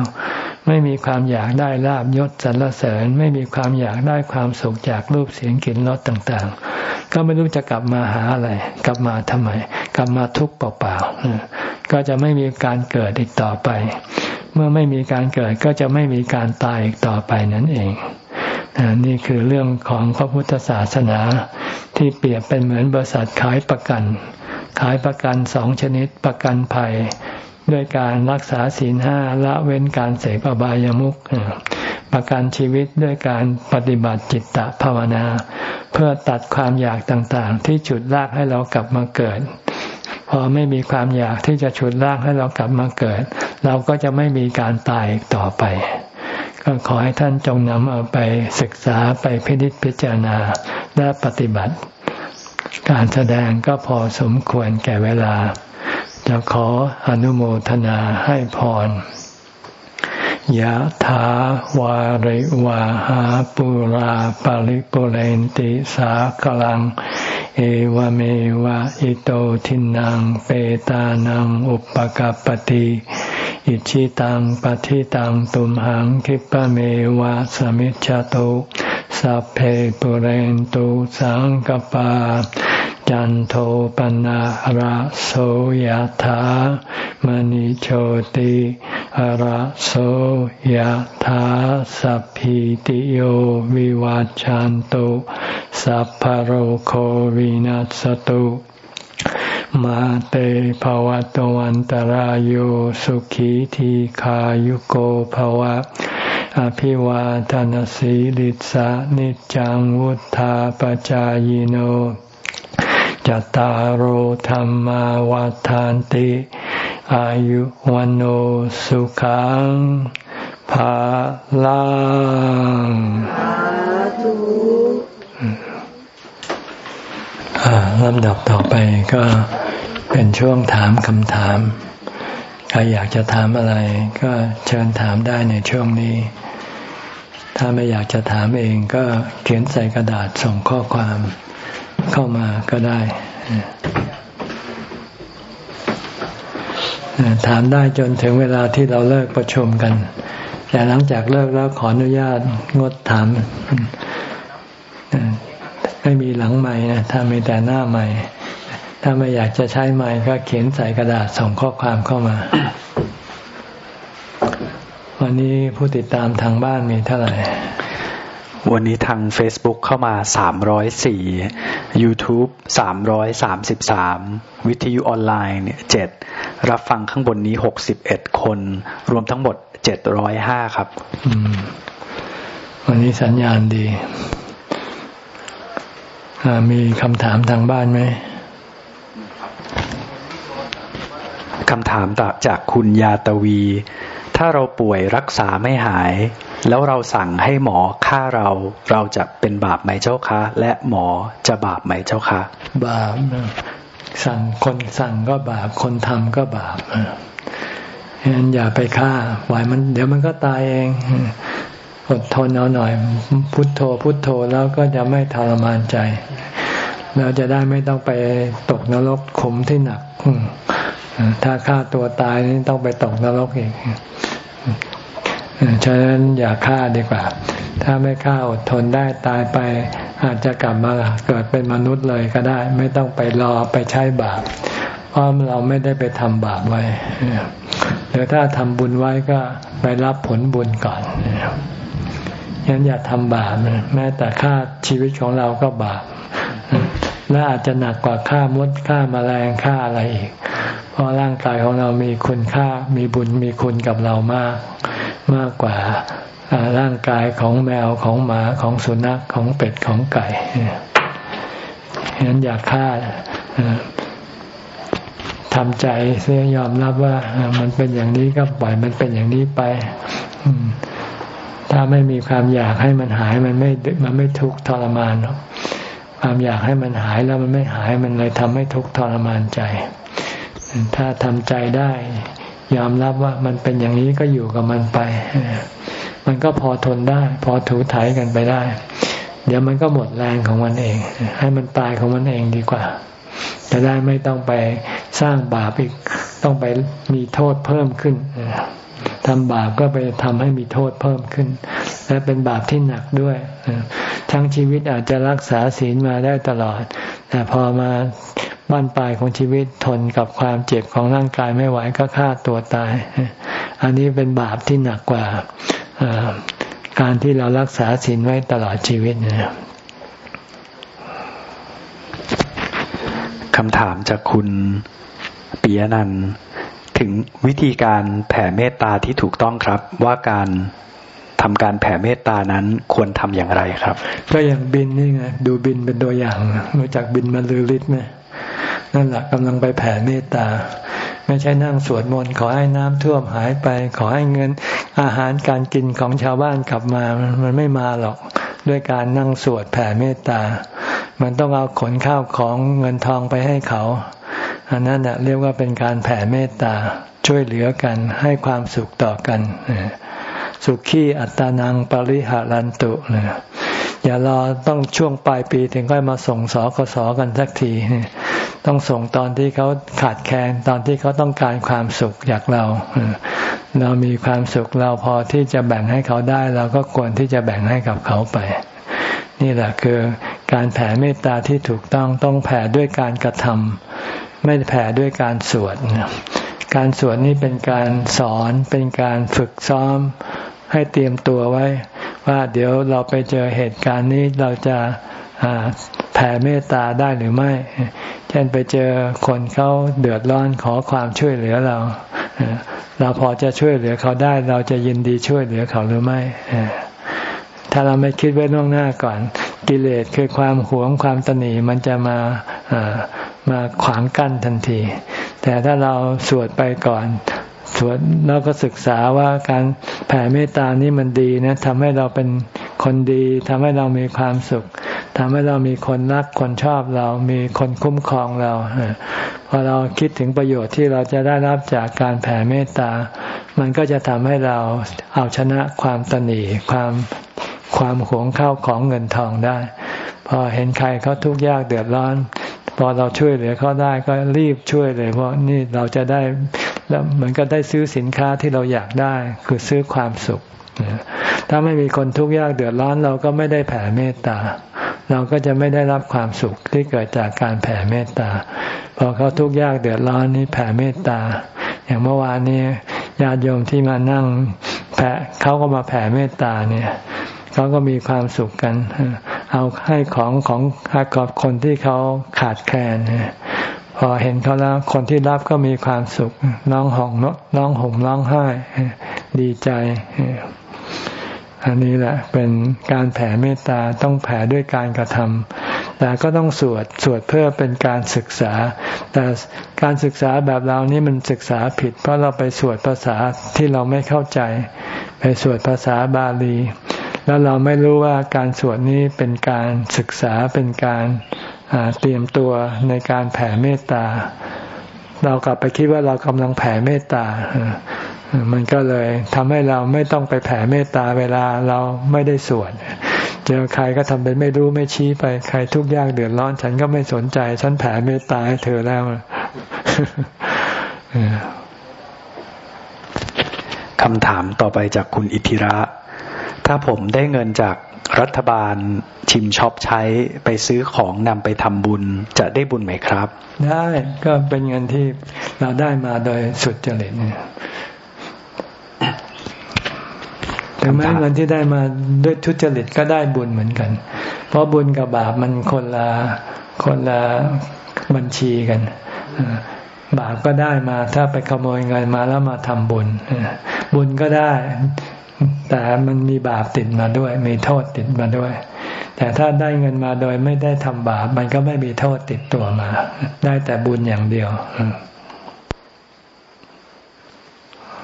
Speaker 1: ไม่มีความอยากได้ลาบยศสรรเสริญ ไม่มีความอยากได้ความสุขจากรูปเสียงกลิ่นรสต่างๆ ก็ไม่รู้จะกลับมาหาอะไร กลับมาทำไม กลับมาทุกข์เปล่าๆก็จะไม่มีการเกิดอีกต่อไป เมื่อไม่มีการเกิดก็จะไม่มีการตายอีกต่อไปนั่นเองนี่คือเรื่องของพระพุทธศาสนาที่เปรียบเป็นเหมือนบริษัทขายประกัน ขายประกันสองชนิดประกันภัย ด้วยการรักษาศีลห้าละเว้นการเสพอบายามุขประกันชีวิตด้วยการปฏิบัติจิตตภาวนา เพื่อตัดความอยากต่างๆ ที่ฉุดลากให้เรากลับมาเกิด พอไม่มีความอยากที่จะฉุดลากให้เรากลับมาเกิด เราก็จะไม่มีการตายต่อไป ก็ขอให้ท่านจงนำเอาไปศึกษาไปพิจิตพิจารณาและปฏิบัติ การแสดงก็พอสมควรแก่เวลา จะขออนุโมทนาให้พรยะถาวาริวาหาปุราปาริปุเรนติสากลัง เอวเมวะอิโตทินังเปตานังอุปกัปติอิชิตังปฏิตังตุมหังคิปะเมวะสมิจฉตุสัพเพปุเรนตุสังกปา จันโทปนะระโสยธามณิโชติระโสยธาสัพพิติโยวิวัจจันตุสัพพโรโควินัสตุมาเตภวะตวันตารโยสุขีทีขายุโกภวะ อภิวาทานสีลิสานิจังวุธาปจายโน จตารโหธรรมวาทานติ อายุวันโอสุขังภาลังลำดับต่อไปก็เป็นช่วงถามคำถาม ใครอยากจะถามอะไร ก็เชิญถามได้ในช่วงนี้ ถ้าไม่อยากจะถามเองก็เขียนใส่กระดาษส่งข้อความ เข้ามาก็ได้ ถามได้จนถึงเวลาที่เราเลิกประชุมกัน แต่หลังจากเลิกแล้วขออนุญาตงดถาม ไม่มีหลังใหม่นะถ้ามีแต่หน้าใหม่ ถ้าไม่อยากจะใช้ใหม่ก็เขียนใส่กระดาษส่งข้อความเข้ามา วันนี้ผู้ติดตามทางบ้านมีเท่าไหร่
Speaker 2: วันนี้ทาง Facebook เข้ามา 304 YouTube 333 วิทยุออนไลน์เนี่ย7รับฟังข้างบนนี้ 61 คน รวมทั้งหมด 705 ครับ
Speaker 1: วันนี้สัญญาณดีมีคำถามทางบ้านไหม
Speaker 2: คำถามจากคุณยาตวี ถ้าเราป่วยรักษาไม่หาย แล้วเราสั่งให้หมอฆ่าเราเราจะเป็นบาปไหมเจ้าคะ และหมอจะบาปไหมเจ้าคะ
Speaker 1: บาปสั่งคนสั่งก็บาปคนทำก็บาปฉะนั้นอย่าไปฆ่าปล่อยมัน เดี๋ยวมันก็ตายเองอดทนเอาหน่อย พุทโธพุทโธแล้วก็จะไม่ทรมานใจเราจะได้ไม่ต้องไปตกนรกขุมที่หนัก ถ้าฆ่าตัวตายนี่ต้องไปตกนรกอีกฉะนั้นอย่าฆ่าดีกว่า ถ้าไม่ฆ่าอดทนได้ตายไป อาจจะกลับมาเกิดเป็นมนุษย์เลยก็ได้ ไม่ต้องไปรอไปใช้บาป เพราะเราไม่ได้ไปทำบาปไว้หรือถ้าทำบุญไว้ก็ไปรับผลบุญก่อนยันอย่าทำบาปแม้แต่ฆ่าชีวิตของเราก็บาปและอาจจะหนักกว่าฆ่ามดฆ่ามาแมลงฆ่าอะไรอีก เพราะร่างกายของเรามีคุณค่ามีบุญมีคุณกับเรามาก มากกว่าร่างกายของแมวของหมาของสุนัขของเป็ดของไก่ฉะนั้นอย่าฆ่าทำใจเสียยอมรับว่ามันเป็นอย่างนี้ก็ปล่อยมันเป็นอย่างนี้ไปถ้าไม่มีความอยากให้มันหายมันไม่มันไม่ทุกข์ทรมานหรอกความอยากให้มันหายแล้วมันไม่หายมันเลยทำให้ทุกข์ทรมานใจ ถ้าทำใจได้ ยอมรับว่ามันเป็นอย่างนี้ก็อยู่กับมันไป มันก็พอทนได้ พอถูถ่ายกันไปได้ เดี๋ยวมันก็หมดแรงของมันเอง ให้มันตายของมันเองดีกว่า จะได้ไม่ต้องไปสร้างบาปอีก ต้องไปมีโทษเพิ่มขึ้นทำบาปก็ไปทำให้มีโทษเพิ่มขึ้น และเป็นบาปที่หนักด้วย ทั้งชีวิตอาจจะรักษาศีลมาได้ตลอด แต่พอมา บ้านปลายของชีวิตทนกับความเจ็บของร่างกายไม่ไหวก็ฆ่าตัวตาย อันนี้เป็นบาปที่หนักกว่าการที่เรารักษาศีลไว้ตลอดชีวิตนะ
Speaker 2: คำถามจากคุณปียนันท์ถึงวิธีการแผ่เมตตาที่ถูกต้องครับว่าการทำการแผ่เมตตานั้นควรทำอย่างไรครับ
Speaker 1: ก็อย่างบินนี่ไงดูบินเป็นตัวอย่างรู้จักบินมาลือฤทธิ์ไหม นั่นแหละกำลังไปแผ่เมตตา ไม่ใช่นั่งสวดมนต์ขอให้น้ำท่วมหายไป ขอให้เงินอาหารการกินของชาวบ้านกลับมามันไม่มาหรอก ด้วยการนั่งสวดแผ่เมตตา มันต้องเอาขนข้าวของเงินทองไปให้เขา อันนั้นเรียกว่าเป็นการแผ่เมตตาช่วยเหลือกันให้ความสุขต่อกัน สุขีอัตานังปริหารันตุ อย่ารอต้องช่วงปลายปีถึงค่อยมาส่งสอกสกันสักที ต้องส่งตอนที่เขาขาดแคลนตอนที่เขาต้องการความสุขจากเรา เรามีความสุขเราพอที่จะแบ่งให้เขาได้ เราก็ควรที่จะแบ่งให้กับเขาไป นี่แหละคือการแผ่เมตตาที่ถูกต้องต้องแผ่ด้วยการกระทำไม่แผ่ด้วยการสวดการสวดนี่เป็นการสอนเป็นการฝึกซ้อม ให้เตรียมตัวไว้ ว่าเดี๋ยวเราไปเจอเหตุการณ์นี้เราจะแผ่เมตตาได้หรือไม่ เช่นไปเจอคนเขาเดือดร้อนขอความช่วยเหลือเรา เราพอจะช่วยเหลือเขาได้ เราจะยินดีช่วยเหลือเขาหรือไม่ ถ้าเราไม่คิดไว้ล่วงหน้าก่อน กิเลสคือความหวงความตนีมันจะมามาขวางกั้นทันที แต่ถ้าเราสวดไปก่อน สวดแล้วก็ศึกษาว่าการแผ่เมตตานี้มันดีนะทำให้เราเป็นคนดีทำให้เรามีความสุขทำให้เรามีคนรักคนชอบเรามีคนคุ้มครองเราพอเราคิดถึงประโยชน์ที่เราจะได้รับจากการแผ่เมตตา มันก็จะทำให้เราเอาชนะความตนีความความหวงเข้าของเงินทองได้ พอเห็นใครเขาทุกข์ยากเดือดร้อน พอเราช่วยเหลือเขาได้ก็รีบช่วยเลย เพราะนี่เราจะได้ แล้วมันก็ได้ซื้อสินค้าที่เราอยากได้ คือซื้อความสุข ถ้าไม่มีคนทุกข์ยากเดือดร้อนเราก็ไม่ได้แผ่เมตตา เราก็จะไม่ได้รับความสุขที่เกิดจากการแผ่เมตตา พอเขาทุกข์ยากเดือดร้อนนี่แผ่เมตตา อย่างเมื่อวานนี้ญาติโยมที่มานั่งแผ่เขาก็มาแผ่เมตตาเนี่ยเขาก็มีความสุขกัน เอาให้ของของให้กับคนที่เขาขาดแคลน พอเห็นเขาแล้วคนที่รับก็มีความสุขน้องห่องน้องห่มร้องไห้ ดีใจ อันนี้แหละเป็นการแผ่เมตตาต้องแผ่ด้วยการกระทำแต่ก็ต้องสวดสวดเพื่อเป็นการศึกษา แต่การศึกษาแบบเรานี่มันศึกษาผิด เพราะเราไปสวดภาษาที่เราไม่เข้าใจ ไปสวดภาษาบาลีแล้วเราไม่รู้ว่าการสวดนี้เป็นการศึกษาเป็นการ เตรียมตัวในการแผ่เมตตา เรากลับไปคิดว่าเรากำลังแผ่เมตตา มันก็เลยทำให้เราไม่ต้องไปแผ่เมตตาเวลาเราไม่ได้สวดเจอใครก็ทำเป็นไม่รู้ไม่ชี้ไปใครทุกข์ยากเดือดร้อน ฉันก็ไม่สนใจ ฉันแผ่เมตตาให้เธอแล้ว
Speaker 2: คำถามต่อไปจากคุณอิทธิระ ถ้าผมได้เงินจาก รัฐบาลชิมช็อปใช้ไปซื้อของนำไปทำบุญจะได้บุญไหมครับ
Speaker 1: ได้ก็เป็นเงินที่เราได้มาโดยสุดจริตเนี่ยถึงแม้เงินที่ได้มาด้วยทุจริตก็ได้บุญเหมือนกัน เพราะบุญกับบาปมันคนละคนละบัญชีกันบาปก็ได้มา ถ้าไปขโมยเงินมาแล้วมาทำบุญบุญก็ได้ แต่มันมีบาปติดมาด้วย มีโทษติดมาด้วย แต่ถ้าได้เงินมาโดยไม่ได้ทำบาป มันก็ไม่มีโทษติดตัวมา ได้แต่บุญอย่างเดียว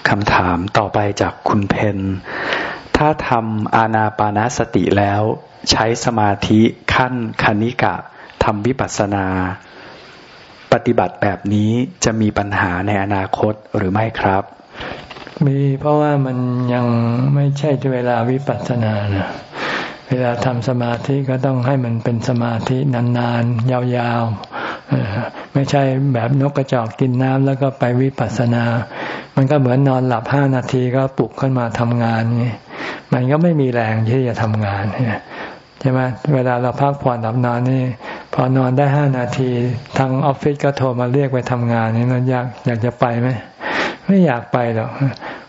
Speaker 2: คำถามต่อไปจากคุณเพนถ้าทำอานาปานาสติแล้ว ใช้สมาธิขั้นคณิกะทำวิปัสสนา ปฏิบัติแบบนี้จะมีปัญหาในอนาคตหรือไม่ครับ
Speaker 1: มีเพราะว่ามันยังไม่ใช่เวลาวิปัสสนานะเวลาทำสมาธิก็ต้องให้มันเป็นสมาธินานๆ ยาวๆ ไม่ใช่แบบนกกระจอกกินน้ำแล้วก็ไปวิปัสสนา มันก็เหมือนนอนหลับห้านาทีก็ปลุกขึ้นมาทำงานนี่มันก็ไม่มีแรงที่จะทำงานใช่ไหมเวลาเราพักผ่อนหลับนอนนี่พอนอนได้ห้านาที ทางออฟฟิศก็โทรมาเรียกไปทำงานนี่เราอยากอยากจะไปไหม ไม่อยากไปหรอก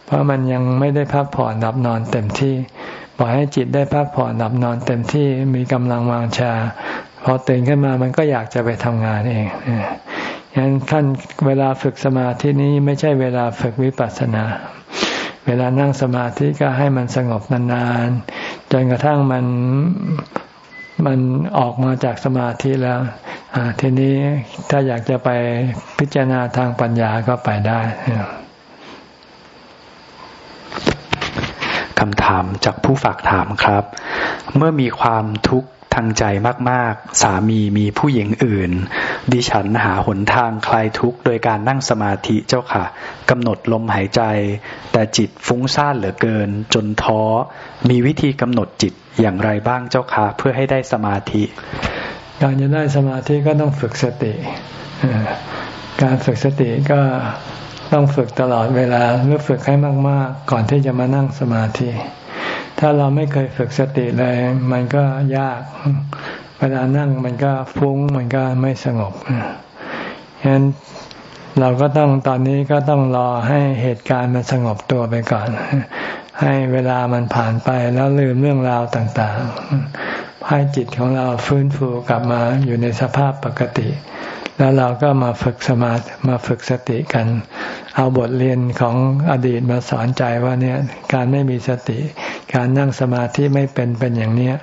Speaker 1: เพราะมันยังไม่ได้พักผ่อนหลับนอนเต็มที่ปล่อยให้จิตได้พักผ่อนหลับนอนเต็มที่มีกำลังวางชาพอตื่นขึ้นมามันก็อยากจะไปทำงานเองยังขั้นเวลาฝึกสมาธินี้ไม่ใช่เวลาฝึกวิปัสสนา เวลานั่งสมาธิก็ให้มันสงบนานๆจนกระทั่งมันมันออกมาจากสมาธิแล้วทีนี้ถ้าอยากจะไปพิจารณาทางปัญญาก็ไปได้
Speaker 2: คำถามจากผู้ฝากถามครับ เมื่อมีความทุกข์ทางใจมาก ๆ สามีมีผู้หญิงอื่น ดิฉันหาหนทางคลายทุกข์โดยการนั่งสมาธิเจ้าค่ะกำหนดลมหายใจ แต่จิตฟุ้งซ่านเหลือเกิน จนท้อ มีวิธีกำหนดจิตอย่างไรบ้างเจ้าค่ะเพื่อให้ได้สมาธิ
Speaker 1: การจะได้สมาธิก็ต้องฝึกสติ การฝึกสติก็ ต้องฝึกตลอดเวลาหรือฝึกให้มาก ๆ ก่อนที่จะมานั่งสมาธิ ถ้าเราไม่เคยฝึกสติเลย มันก็ยาก เวลานั่งมันก็ฟุ้งมันก็ไม่สงบฉะนั้นเราก็ต้องตอนนี้ก็ต้องรอให้เหตุการณ์มันสงบตัวไปก่อน ให้เวลามันผ่านไปแล้วลืมเรื่องราวต่าง ๆ ให้จิตของเราฟื้นฟูกลับมาอยู่ในสภาพปกติ แล้วเราก็มาฝึกสมาธิมาฝึกสติกัน เอาบทเรียนของอดีตมาสอนใจว่าเนี่ยการไม่มีสติ การนั่งสมาธิไม่เป็นเป็นอย่างเนี้ย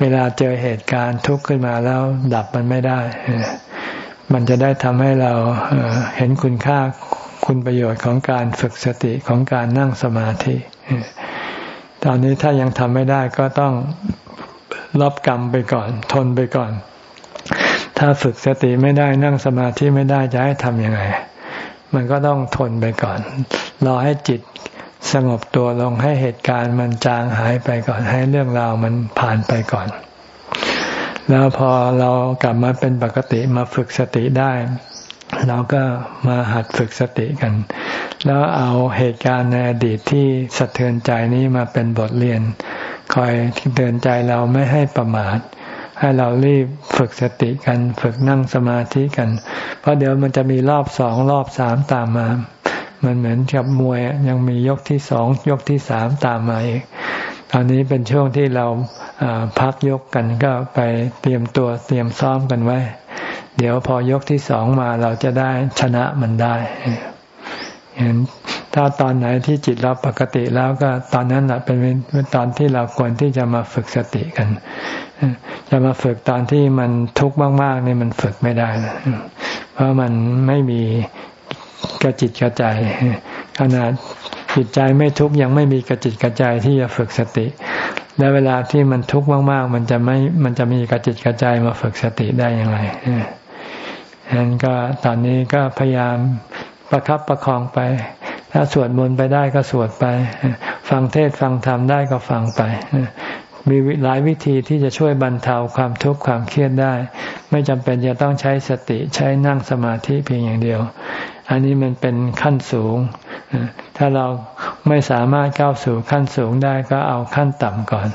Speaker 1: เวลาเจอเหตุการณ์ทุกข์ขึ้นมาแล้วดับมันไม่ได้ มันจะได้ทำให้เราเห็นคุณค่าคุณประโยชน์ของการฝึกสติของการนั่งสมาธิ ตอนนี้ถ้ายังทำไม่ได้ก็ต้องรับกรรมไปก่อน ทนไปก่อน ถ้าฝึกสติไม่ได้นั่งสมาธิไม่ได้จะให้ทำยังไง มันก็ต้องทนไปก่อน รอให้จิตสงบตัวลงให้เหตุการณ์มันจางหายไปก่อนให้เรื่องราวมันผ่านไปก่อน แล้วพอเรากลับมาเป็นปกติมาฝึกสติได้ เราก็มาหัดฝึกสติกัน แล้วเอาเหตุการณ์ในอดีตที่สะเทือนใจนี้มาเป็นบทเรียน คอยเตือนใจเราไม่ให้ประมาท ให้เรารีบฝึกสติกัน ฝึกนั่งสมาธิกัน เพราะเดี๋ยวมันจะมีรอบสองรอบสามตามมา มันเหมือนกับมวยยังมียกที่สองยกที่สามตามมาอีกตอนนี้เป็นช่วงที่เราพักยกกันก็ไปเตรียมตัวเตรียมซ้อมกันไว้ เดี๋ยวพอยกที่สองมาเราจะได้ชนะมันได้เห็นถ้าตอนไหนที่จิตเราปกติแล้วก็ตอนนั้นแหละเป็นตอนที่เราควรที่จะมาฝึกสติกัน จะมาฝึกตอนที่มันทุกข์มากๆนี่มันฝึกไม่ได้นะเพราะมันไม่มีกระจิตกระใจขนาดจิตใจไม่ทุกข์ยังไม่มีกระจิตกระใจที่จะฝึกสติ และเวลาที่มันทุกข์มากๆ มันจะไม่มันจะมีกระจิตกระใจมาฝึกสติได้อย่างไรฉะนั้นก็ตอนนี้ก็พยายามประครับประคองไป ถ้าสวดมนต์ไปได้ก็สวดไป ฟังเทศฟังธรรมได้ก็ฟังไป มีหลายวิธีที่จะช่วยบรรเทาความทุกข์ความเครียดได้ ไม่จำเป็นจะต้องใช้สติใช้นั่งสมาธิเพียงอย่างเดียว อันนี้มันเป็นขั้นสูง ถ้าเราไม่สามารถก้าวสู่ขั้นสูงได้ก็เอาขั้นต่ำก่อน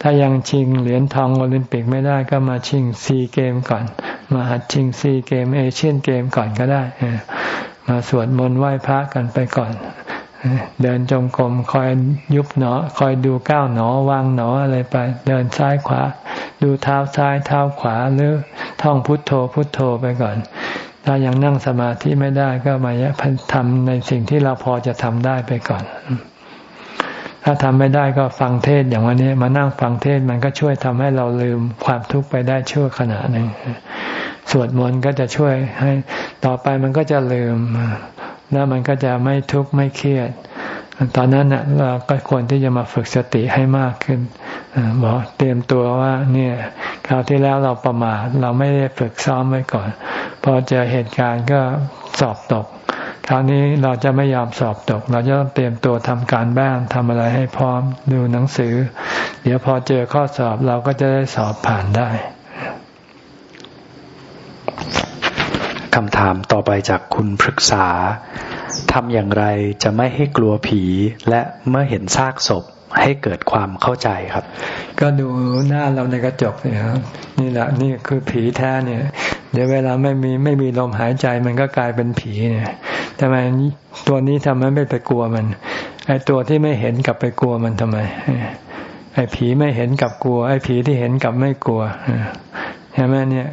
Speaker 1: ถ้ายังชิงเหรียญทองโอลิมปิกไม่ได้ก็มาชิงซีเกมก่อน มาหัดชิงซีเกมเอเชียนเกมก่อนก็ได้ มาสวดมนต์ไหว้พระกันไปก่อน เดินจงกรมคอยยุบหนอ คอยดูก้าวหนอวางหนออะไรไป เดินซ้ายขวา ดูเท้าซ้ายเท้าขวาหรือท่องพุทโธพุทโธไปก่อน ถ้ายังนั่งสมาธิไม่ได้ก็มาทำในสิ่งที่เราพอจะทำได้ไปก่อน ถ้าทำไม่ได้ก็ฟังเทศอย่างวันนี้มานั่งฟังเทศมันก็ช่วยทำให้เราลืมความทุกข์ไปได้ชั่วขณะหนึ่งสวดมนต์ก็จะช่วยให้ต่อไปมันก็จะลืม แล้วมันก็จะไม่ทุกข์ไม่เครียด ตอนนั้นเราก็ควรที่จะมาฝึกสติให้มากขึ้นบอกเตรียมตัวว่า เนี่ยคราวที่แล้วเราประมาทเราไม่ได้ฝึกซ้อมไว้ก่อน พอเจอเหตุการณ์ก็สอบตก คราวนี้เราจะไม่ยอมสอบตก เราจะต้องเตรียมตัวทำการบ้านทำอะไรให้พร้อมดูหนังสือ เดี๋ยวพอเจอข้อสอบเราก็จะได้สอบผ่านได้
Speaker 2: คำถามต่อไปจากคุณพฤกษาทำอย่างไรจะไม่ให้กลัวผีและเมื่อเห็นซากศพให้เกิดความเข้าใจครับ
Speaker 1: ก็ดูหน้าเราในกระจกเนี่ยนี่แหละนี่คือผีแท้เนี่ย เดี๋ยวเวลาไม่มีไม่มีลมหายใจมันก็กลายเป็นผีเนี่ยทำไมตัวนี้ทำไมไม่ไปกลัวมันไอตัวที่ไม่เห็นกลับไปกลัวมันทำไมไอผีไม่เห็นกับกลัว ไอผีที่เห็นกับไม่กลัวใช่ไหมเนี่ย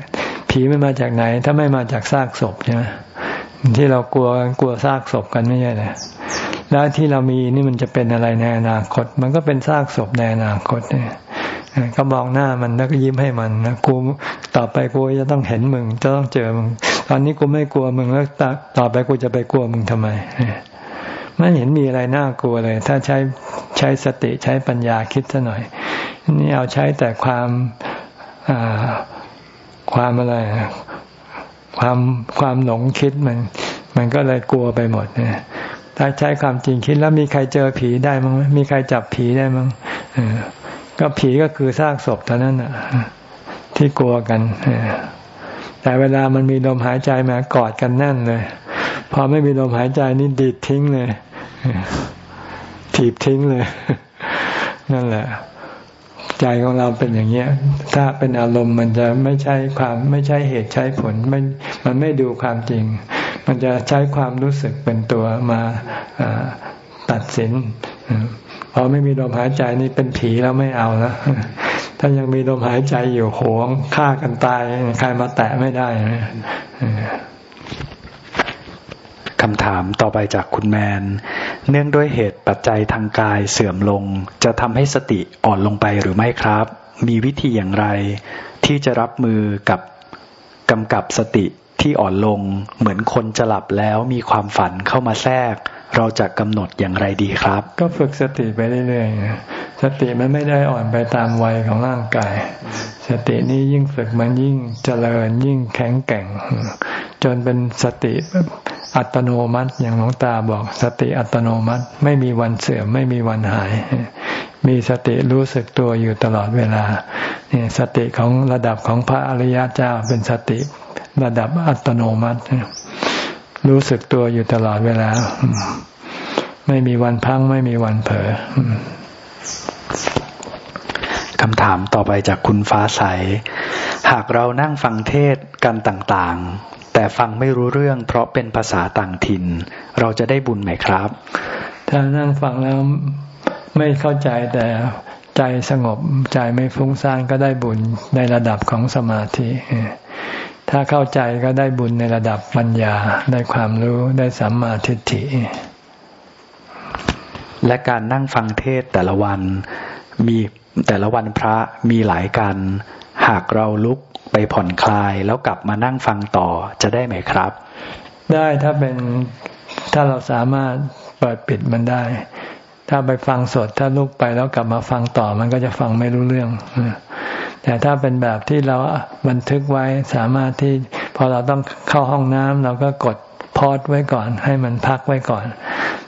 Speaker 1: ผีไม่มาจากไหน ถ้าไม่มาจากซากศพใช่ไหมที่เรากลัวกลัวซากศพกันไม่ใช่เหรอแล้วที่เรามีนี่มันจะเป็นอะไรในอนาคต มันก็เป็นซากศพในอนาคตเนี่ยก็มองหน้ามันแล้วก็ยิ้มให้มันนะกูต่อไปกูจะต้องเห็นมึง จะต้องเจอมึง ตอนนี้กูไม่กลัวมึงแล้วต่อไปกูจะไปกลัวมึงทำไมไม่เห็นมีอะไรน่ากลัวเลย ถ้าใช้ใช้สติใช้ปัญญาคิดซะหน่อย นี่เอาใช้แต่ความอ่า ความอะไร ความความหลงคิดมัน มันก็เลยกลัวไปหมดเนี่ยถ้าใช้ความจริงคิดแล้วมีใครเจอผีได้มั้งมีใครจับผีได้มั้งก็ผีก็คือซากศพเท่านั้นอะที่กลัวกันแต่เวลามันมีลมหายใจมากอดกันแน่นเลย พอไม่มีลมหายใจนี่ดีดทิ้งเลยถีบทิ้งเลย นั่นแหละ ใจของเราเป็นอย่างเนี้ย ถ้าเป็นอารมณ์มันจะไม่ใช่ความไม่ใช่เหตุใช้ผลไม่มันไม่ดูความจริง มันจะใช้ความรู้สึกเป็นตัวมาตัดสินพอไม่มีลมหายใจนี่เป็นผีแล้วไม่เอาแล้วถ้ายังมีลมหายใจอยู่โหงฆ่ากันตายใครมาแตะไม่ได้
Speaker 2: คำถามต่อไปจากคุณแมน เนื่องด้วยเหตุปัจจัยทางกายเสื่อมลง จะทำให้สติอ่อนลงไปหรือไม่ครับ มีวิธีอย่างไร ที่จะรับมือกับกำกับสติที่อ่อนลง เหมือนคนจะหลับแล้วมีความฝันเข้ามาแทรก เราจะกำหนดอย่างไรดีครับ
Speaker 1: ก็ฝึกสติไปเรื่อยๆสติมันไม่ได้อ่อนไปตามวัยของร่างกาย สตินี้ยิ่งฝึกมันยิ่งเจริญยิ่งแข็งแกร่ง จนเป็นสติอัตโนมัติ อย่างหลวงตาบอกสติอัตโนมัติ ไม่มีวันเสื่อมไม่มีวันหาย มีสติรู้สึกตัวอยู่ตลอดเวลาเนี่ยสติของระดับของพระอริยเจ้าเป็นสติระดับอัตโนมัติ รู้สึกตัวอยู่ตลอดเวลา ไม่มีวันพังไม่มีวันเผลอ
Speaker 2: คำถามต่อไปจากคุณฟ้าใส หากเรานั่งฟังเทศกันต่าง ฟังไม่รู้เรื่อง เพราะเป็นภาษาต่างถิ่น เราจะได้บุญไหมครับ
Speaker 1: ถ้านั่งฟังแล้วไม่เข้าใจแต่ใจสงบใจไม่ฟุ้งซ่านก็ได้บุญในระดับของสมาธิ ถ้าเข้าใจก็ได้บุญในระดับปัญญาได้ความรู้ได้สัมมาทิฏฐิ
Speaker 2: และการนั่งฟังเทศแต่ละวันมีแต่ละวันพระมีหลายกัน หากเราลุกไปผ่อนคลายแล้วกลับมานั่งฟังต่อจะได้ไหมครับ
Speaker 1: ได้ถ้าเป็นถ้าเราสามารถเปิดปิดมันได้ ถ้าไปฟังสดถ้าลุกไปแล้วกลับมาฟังต่อมันก็จะฟังไม่รู้เรื่อง แต่ถ้าเป็นแบบที่เราบันทึกไว้สามารถที่พอเราต้องเข้าห้องน้ำเราก็กดพอดไว้ก่อน ให้มันพักไว้ก่อน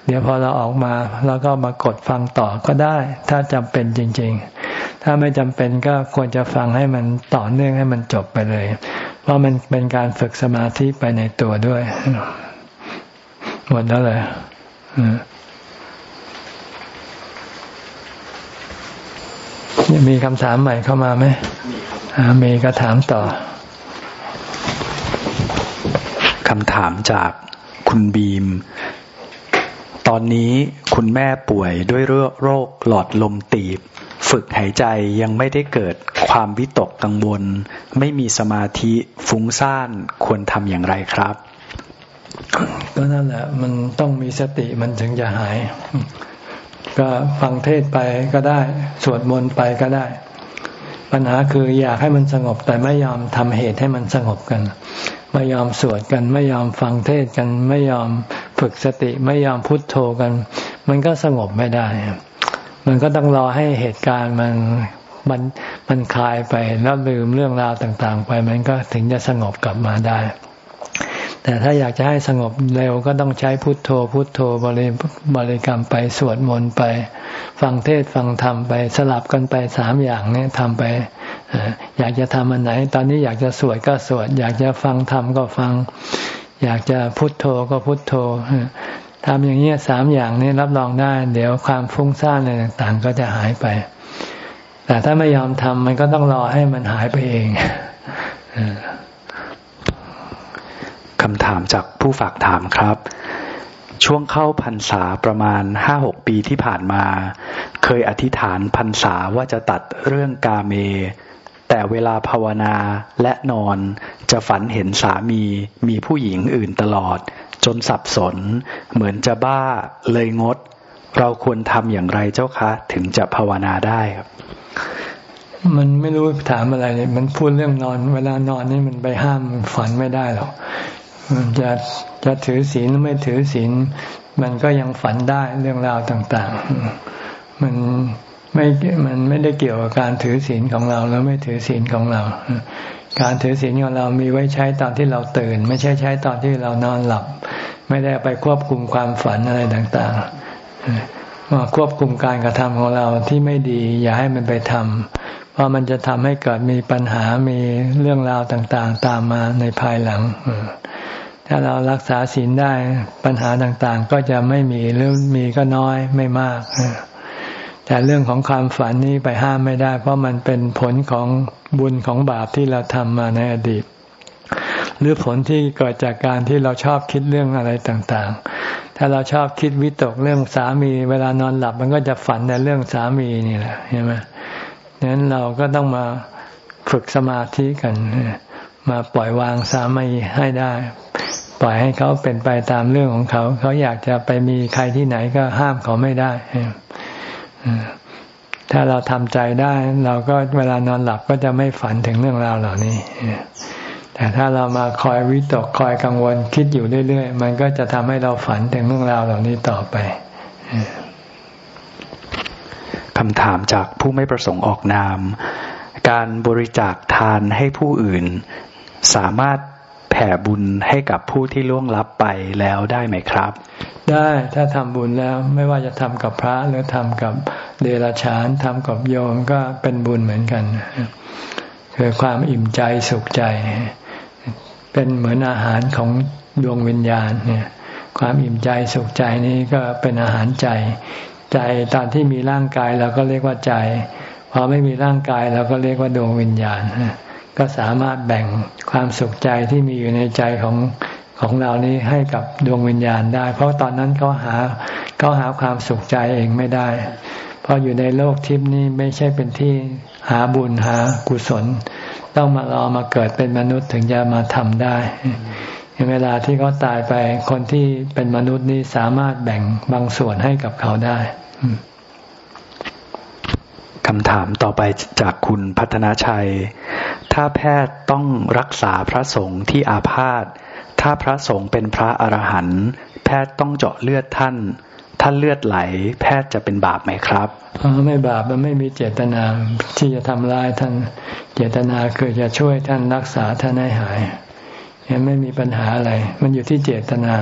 Speaker 1: เดี๋ยวพอเราออกมาเราก็มากดฟังต่อก็ได้ ถ้าจำเป็นจริง ๆ ถ้าไม่จำเป็นก็ควรจะฟังให้มันต่อเนื่องให้มันจบไปเลย เพราะมันเป็นการฝึกสมาธิไปในตัวด้วย หมดแล้วเลยมีคำถามใหม่เข้ามาไหมมีก็ถามต่อ
Speaker 2: คำถามจากคุณบีม ตอนนี้คุณแม่ป่วยด้วยโรคหลอดลมตีบ ฝึกหายใจยังไม่ได้เกิดความวิตกกังวล ไม่มีสมาธิฟุ้งซ่านควรทำอย่างไรครับ
Speaker 1: ก็นั่นแหละ มันต้องมีสติมันถึงจะหาย ก็ฟังเทศไปก็ได้ สวดมนต์ไปก็ได้ ปัญหาคืออยากให้มันสงบแต่ไม่ยอมทำเหตุให้มันสงบกัน ไม่ยอมสวดกัน ไม่ยอมฟังเทศกัน ไม่ยอมฝึกสติไม่ยอมพุทโธกัน มันก็สงบไม่ได้ มันก็ต้องรอให้เหตุการณ์มันมันมันคลายไปแล้วลืมเรื่องราวต่างๆ ไป มันก็ถึงจะสงบกลับมาได้ แต่ถ้าอยากจะให้สงบเร็วก็ต้องใช้พุทโธ พุทโธบริบริกรรมไปสวดมนต์ไป ฟังเทศฟังธรรมไปสลับกันไปสามอย่างนี้ทำไปอยากจะทำอันไหน ตอนนี้อยากจะสวดก็สวด อยากจะฟังธรรมก็ฟัง อยากจะพุทโธก็พุทโธ ทำอย่างนี้สามอย่างนี้รับรองได้ เดี๋ยวความฟุ้งซ่านอะไรต่างๆ ก็จะหายไป แต่ถ้าไม่ยอมทำมันก็ต้องรอให้มันหายไปเอง
Speaker 2: คำถามจากผู้ฝากถามครับ ช่วงเข้าพรรษาประมาณห้าหกปีที่ผ่านมา เคยอธิษฐานพรรษาว่าจะตัดเรื่องกาเม แต่เวลาภาวนาและนอนจะฝันเห็นสามีมีผู้หญิงอื่นตลอด จนสับสน เหมือนจะบ้าเลยงด เราควรทำอย่างไรเจ้าคะ ถึงจะภาวนาได้ครับ
Speaker 1: มันไม่รู้ถามอะไรเลยมันพูดเรื่องนอน เวลานอนนี่มันไปห้ามฝันไม่ได้หรอกจะจะถือศีลหรือไม่ถือศีลมันก็ยังฝันได้เรื่องราวต่าง ๆ มันไม่ มันไม่ได้เกี่ยวกับการถือศีลของเรา แล้วไม่ถือศีลของเรา การถือศีลของเรามีไว้ใช้ตอนที่เราตื่น ไม่ใช่ใช้ตอนที่เรานอนหลับ ไม่ได้ไปควบคุมความฝันอะไรต่างๆมาควบคุมการกระทำของเราที่ไม่ดี อย่าให้มันไปทำเพราะมันจะทำให้เกิดมีปัญหามีเรื่องราวต่างๆ ตามมาในภายหลังถ้าเรารักษาศีลได้ปัญหาต่างๆ ก็จะไม่มีหรือมีก็น้อยไม่มาก แต่เรื่องของความฝันนี้ไปห้ามไม่ได้ เพราะมันเป็นผลของบุญของบาปที่เราทำมาในอดีต หรือผลที่เกิดจากการที่เราชอบคิดเรื่องอะไรต่างๆ ถ้าเราชอบคิดวิตกเรื่องสามี เวลานอนหลับมันก็จะฝันในเรื่องสามีนี่แหละใช่ไหมดังนั้นเราก็ต้องมาฝึกสมาธิกัน มาปล่อยวางสามีให้ได้ ปล่อยให้เขาเป็นไปตามเรื่องของเขา เขาอยากจะไปมีใครที่ไหนก็ห้ามเขาไม่ได้ ถ้าเราทำใจได้ เราก็เวลานอนหลับก็จะไม่ฝันถึงเรื่องราวเหล่านี้ แต่ถ้าเรามาคอยวิตกคอยกังวลคิดอยู่เรื่อยๆ มันก็จะทำให้เราฝันถึงเรื่องราวเหล่านี้ต่อไป
Speaker 2: คำถามจากผู้ไม่ประสงค์ออกนาม การบริจาคทานให้ผู้อื่น สามารถแผ่บุญให้กับผู้ที่ล่วงลับไปแล้วได้ไหมครับ
Speaker 1: ได้ถ้าทำบุญแล้วไม่ว่าจะทำกับพระหรือทำกับเดรัจฉานทำกับโยมก็เป็นบุญเหมือนกันคือความอิ่มใจสุขใจ เป็นเหมือนอาหารของดวงวิญญาณเนี่ยความอิ่มใจสุขใจนี้ก็เป็นอาหารใจ ใจตอนที่มีร่างกายเราก็เรียกว่าใจพอพอไม่มีร่างกายเราก็เรียกว่าดวงวิญญาณก็สามารถแบ่งความสุขใจที่มีอยู่ในใจของ ของเรานี้ให้กับดวงวิญญาณได้ เพราะตอนนั้นเขาหาเขาหาความสุขใจเองไม่ได้ เพราะอยู่ในโลกทิพย์นี้ไม่ใช่เป็นที่หาบุญหากุศล ต้องมารอมาเกิดเป็นมนุษย์ถึงจะมาทำได้เวลาที่เขาตายไปคนที่เป็นมนุษย์นี้สามารถแบ่งบางส่วนให้กับเขาได้
Speaker 2: คำถามต่อไปจากคุณพัฒนาชัย ถ้าแพทย์ต้องรักษาพระสงฆ์ที่อาพาธ ถ้าพระสงฆ์เป็นพระอรหันต์แพทย์ต้องเจาะเลือดท่าน ท่านเลือดไหล แพทย์จะเป็นบาปไหมครับ
Speaker 1: ไม่บาปมันไม่มีเจตนาที่จะทำร้ายท่าน เจตนาคือจะช่วยท่านรักษาท่านให้หายยังไม่มีปัญหาอะไร มันอยู่ที่เจตนา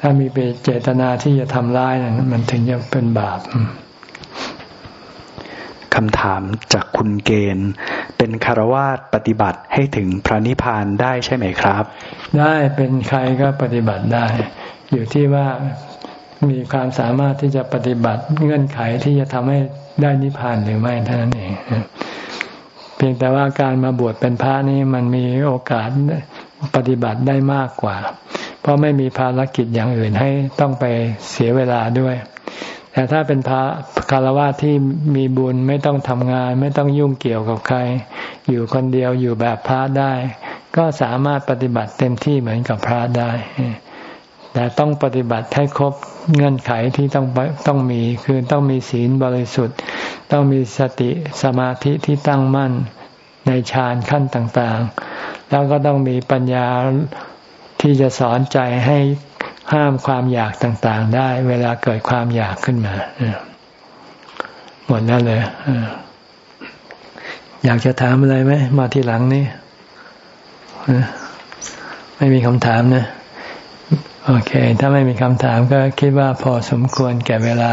Speaker 1: ถ้ามีเจตนาที่จะทำร้ายนั้นมันถึงจะเป็นบาป
Speaker 2: คำถามจากคุณเกณฑ์ เป็นคารวาสปฏิบัติให้ถึงพระนิพพานได้ใช่ไหมครับ
Speaker 1: ได้เป็นใครก็ปฏิบัติได้ อยู่ที่ว่ามีความสามารถที่จะปฏิบัติเงื่อนไขที่จะทำให้ได้นิพพานหรือไม่เท่านั้นเองเพียงแต่ว่าการมาบวชเป็นพระนี่มันมีโอกาสปฏิบัติได้มากกว่า เพราะไม่มีภารกิจอย่างอื่นให้ต้องไปเสียเวลาด้วย แต่ถ้าเป็นพระคารวะที่มีบุญไม่ต้องทำงาน ไม่ต้องยุ่งเกี่ยวกับใคร อยู่คนเดียวอยู่แบบพระได้ ก็สามารถปฏิบัติเต็มที่เหมือนกับพระได้ แต่ต้องปฏิบัติให้ครบเงื่อนไขที่ต้องต้องมีคือต้องมีศีลบริสุทธิ์ ต้องมีสติสมาธิที่ตั้งมั่นในฌานขั้นต่างๆ แล้วก็ต้องมีปัญญาที่จะสอนใจให้ ห้ามความอยากต่างๆ ได้ เวลาเกิดความอยากขึ้นมาหมดแล้วเลยอยากจะถามอะไรไหมมาทีหลังนี่ไม่มีคำถามนะ โอเค ถ้าไม่มีคำถามก็คิดว่าพอสมควรแก่เวลา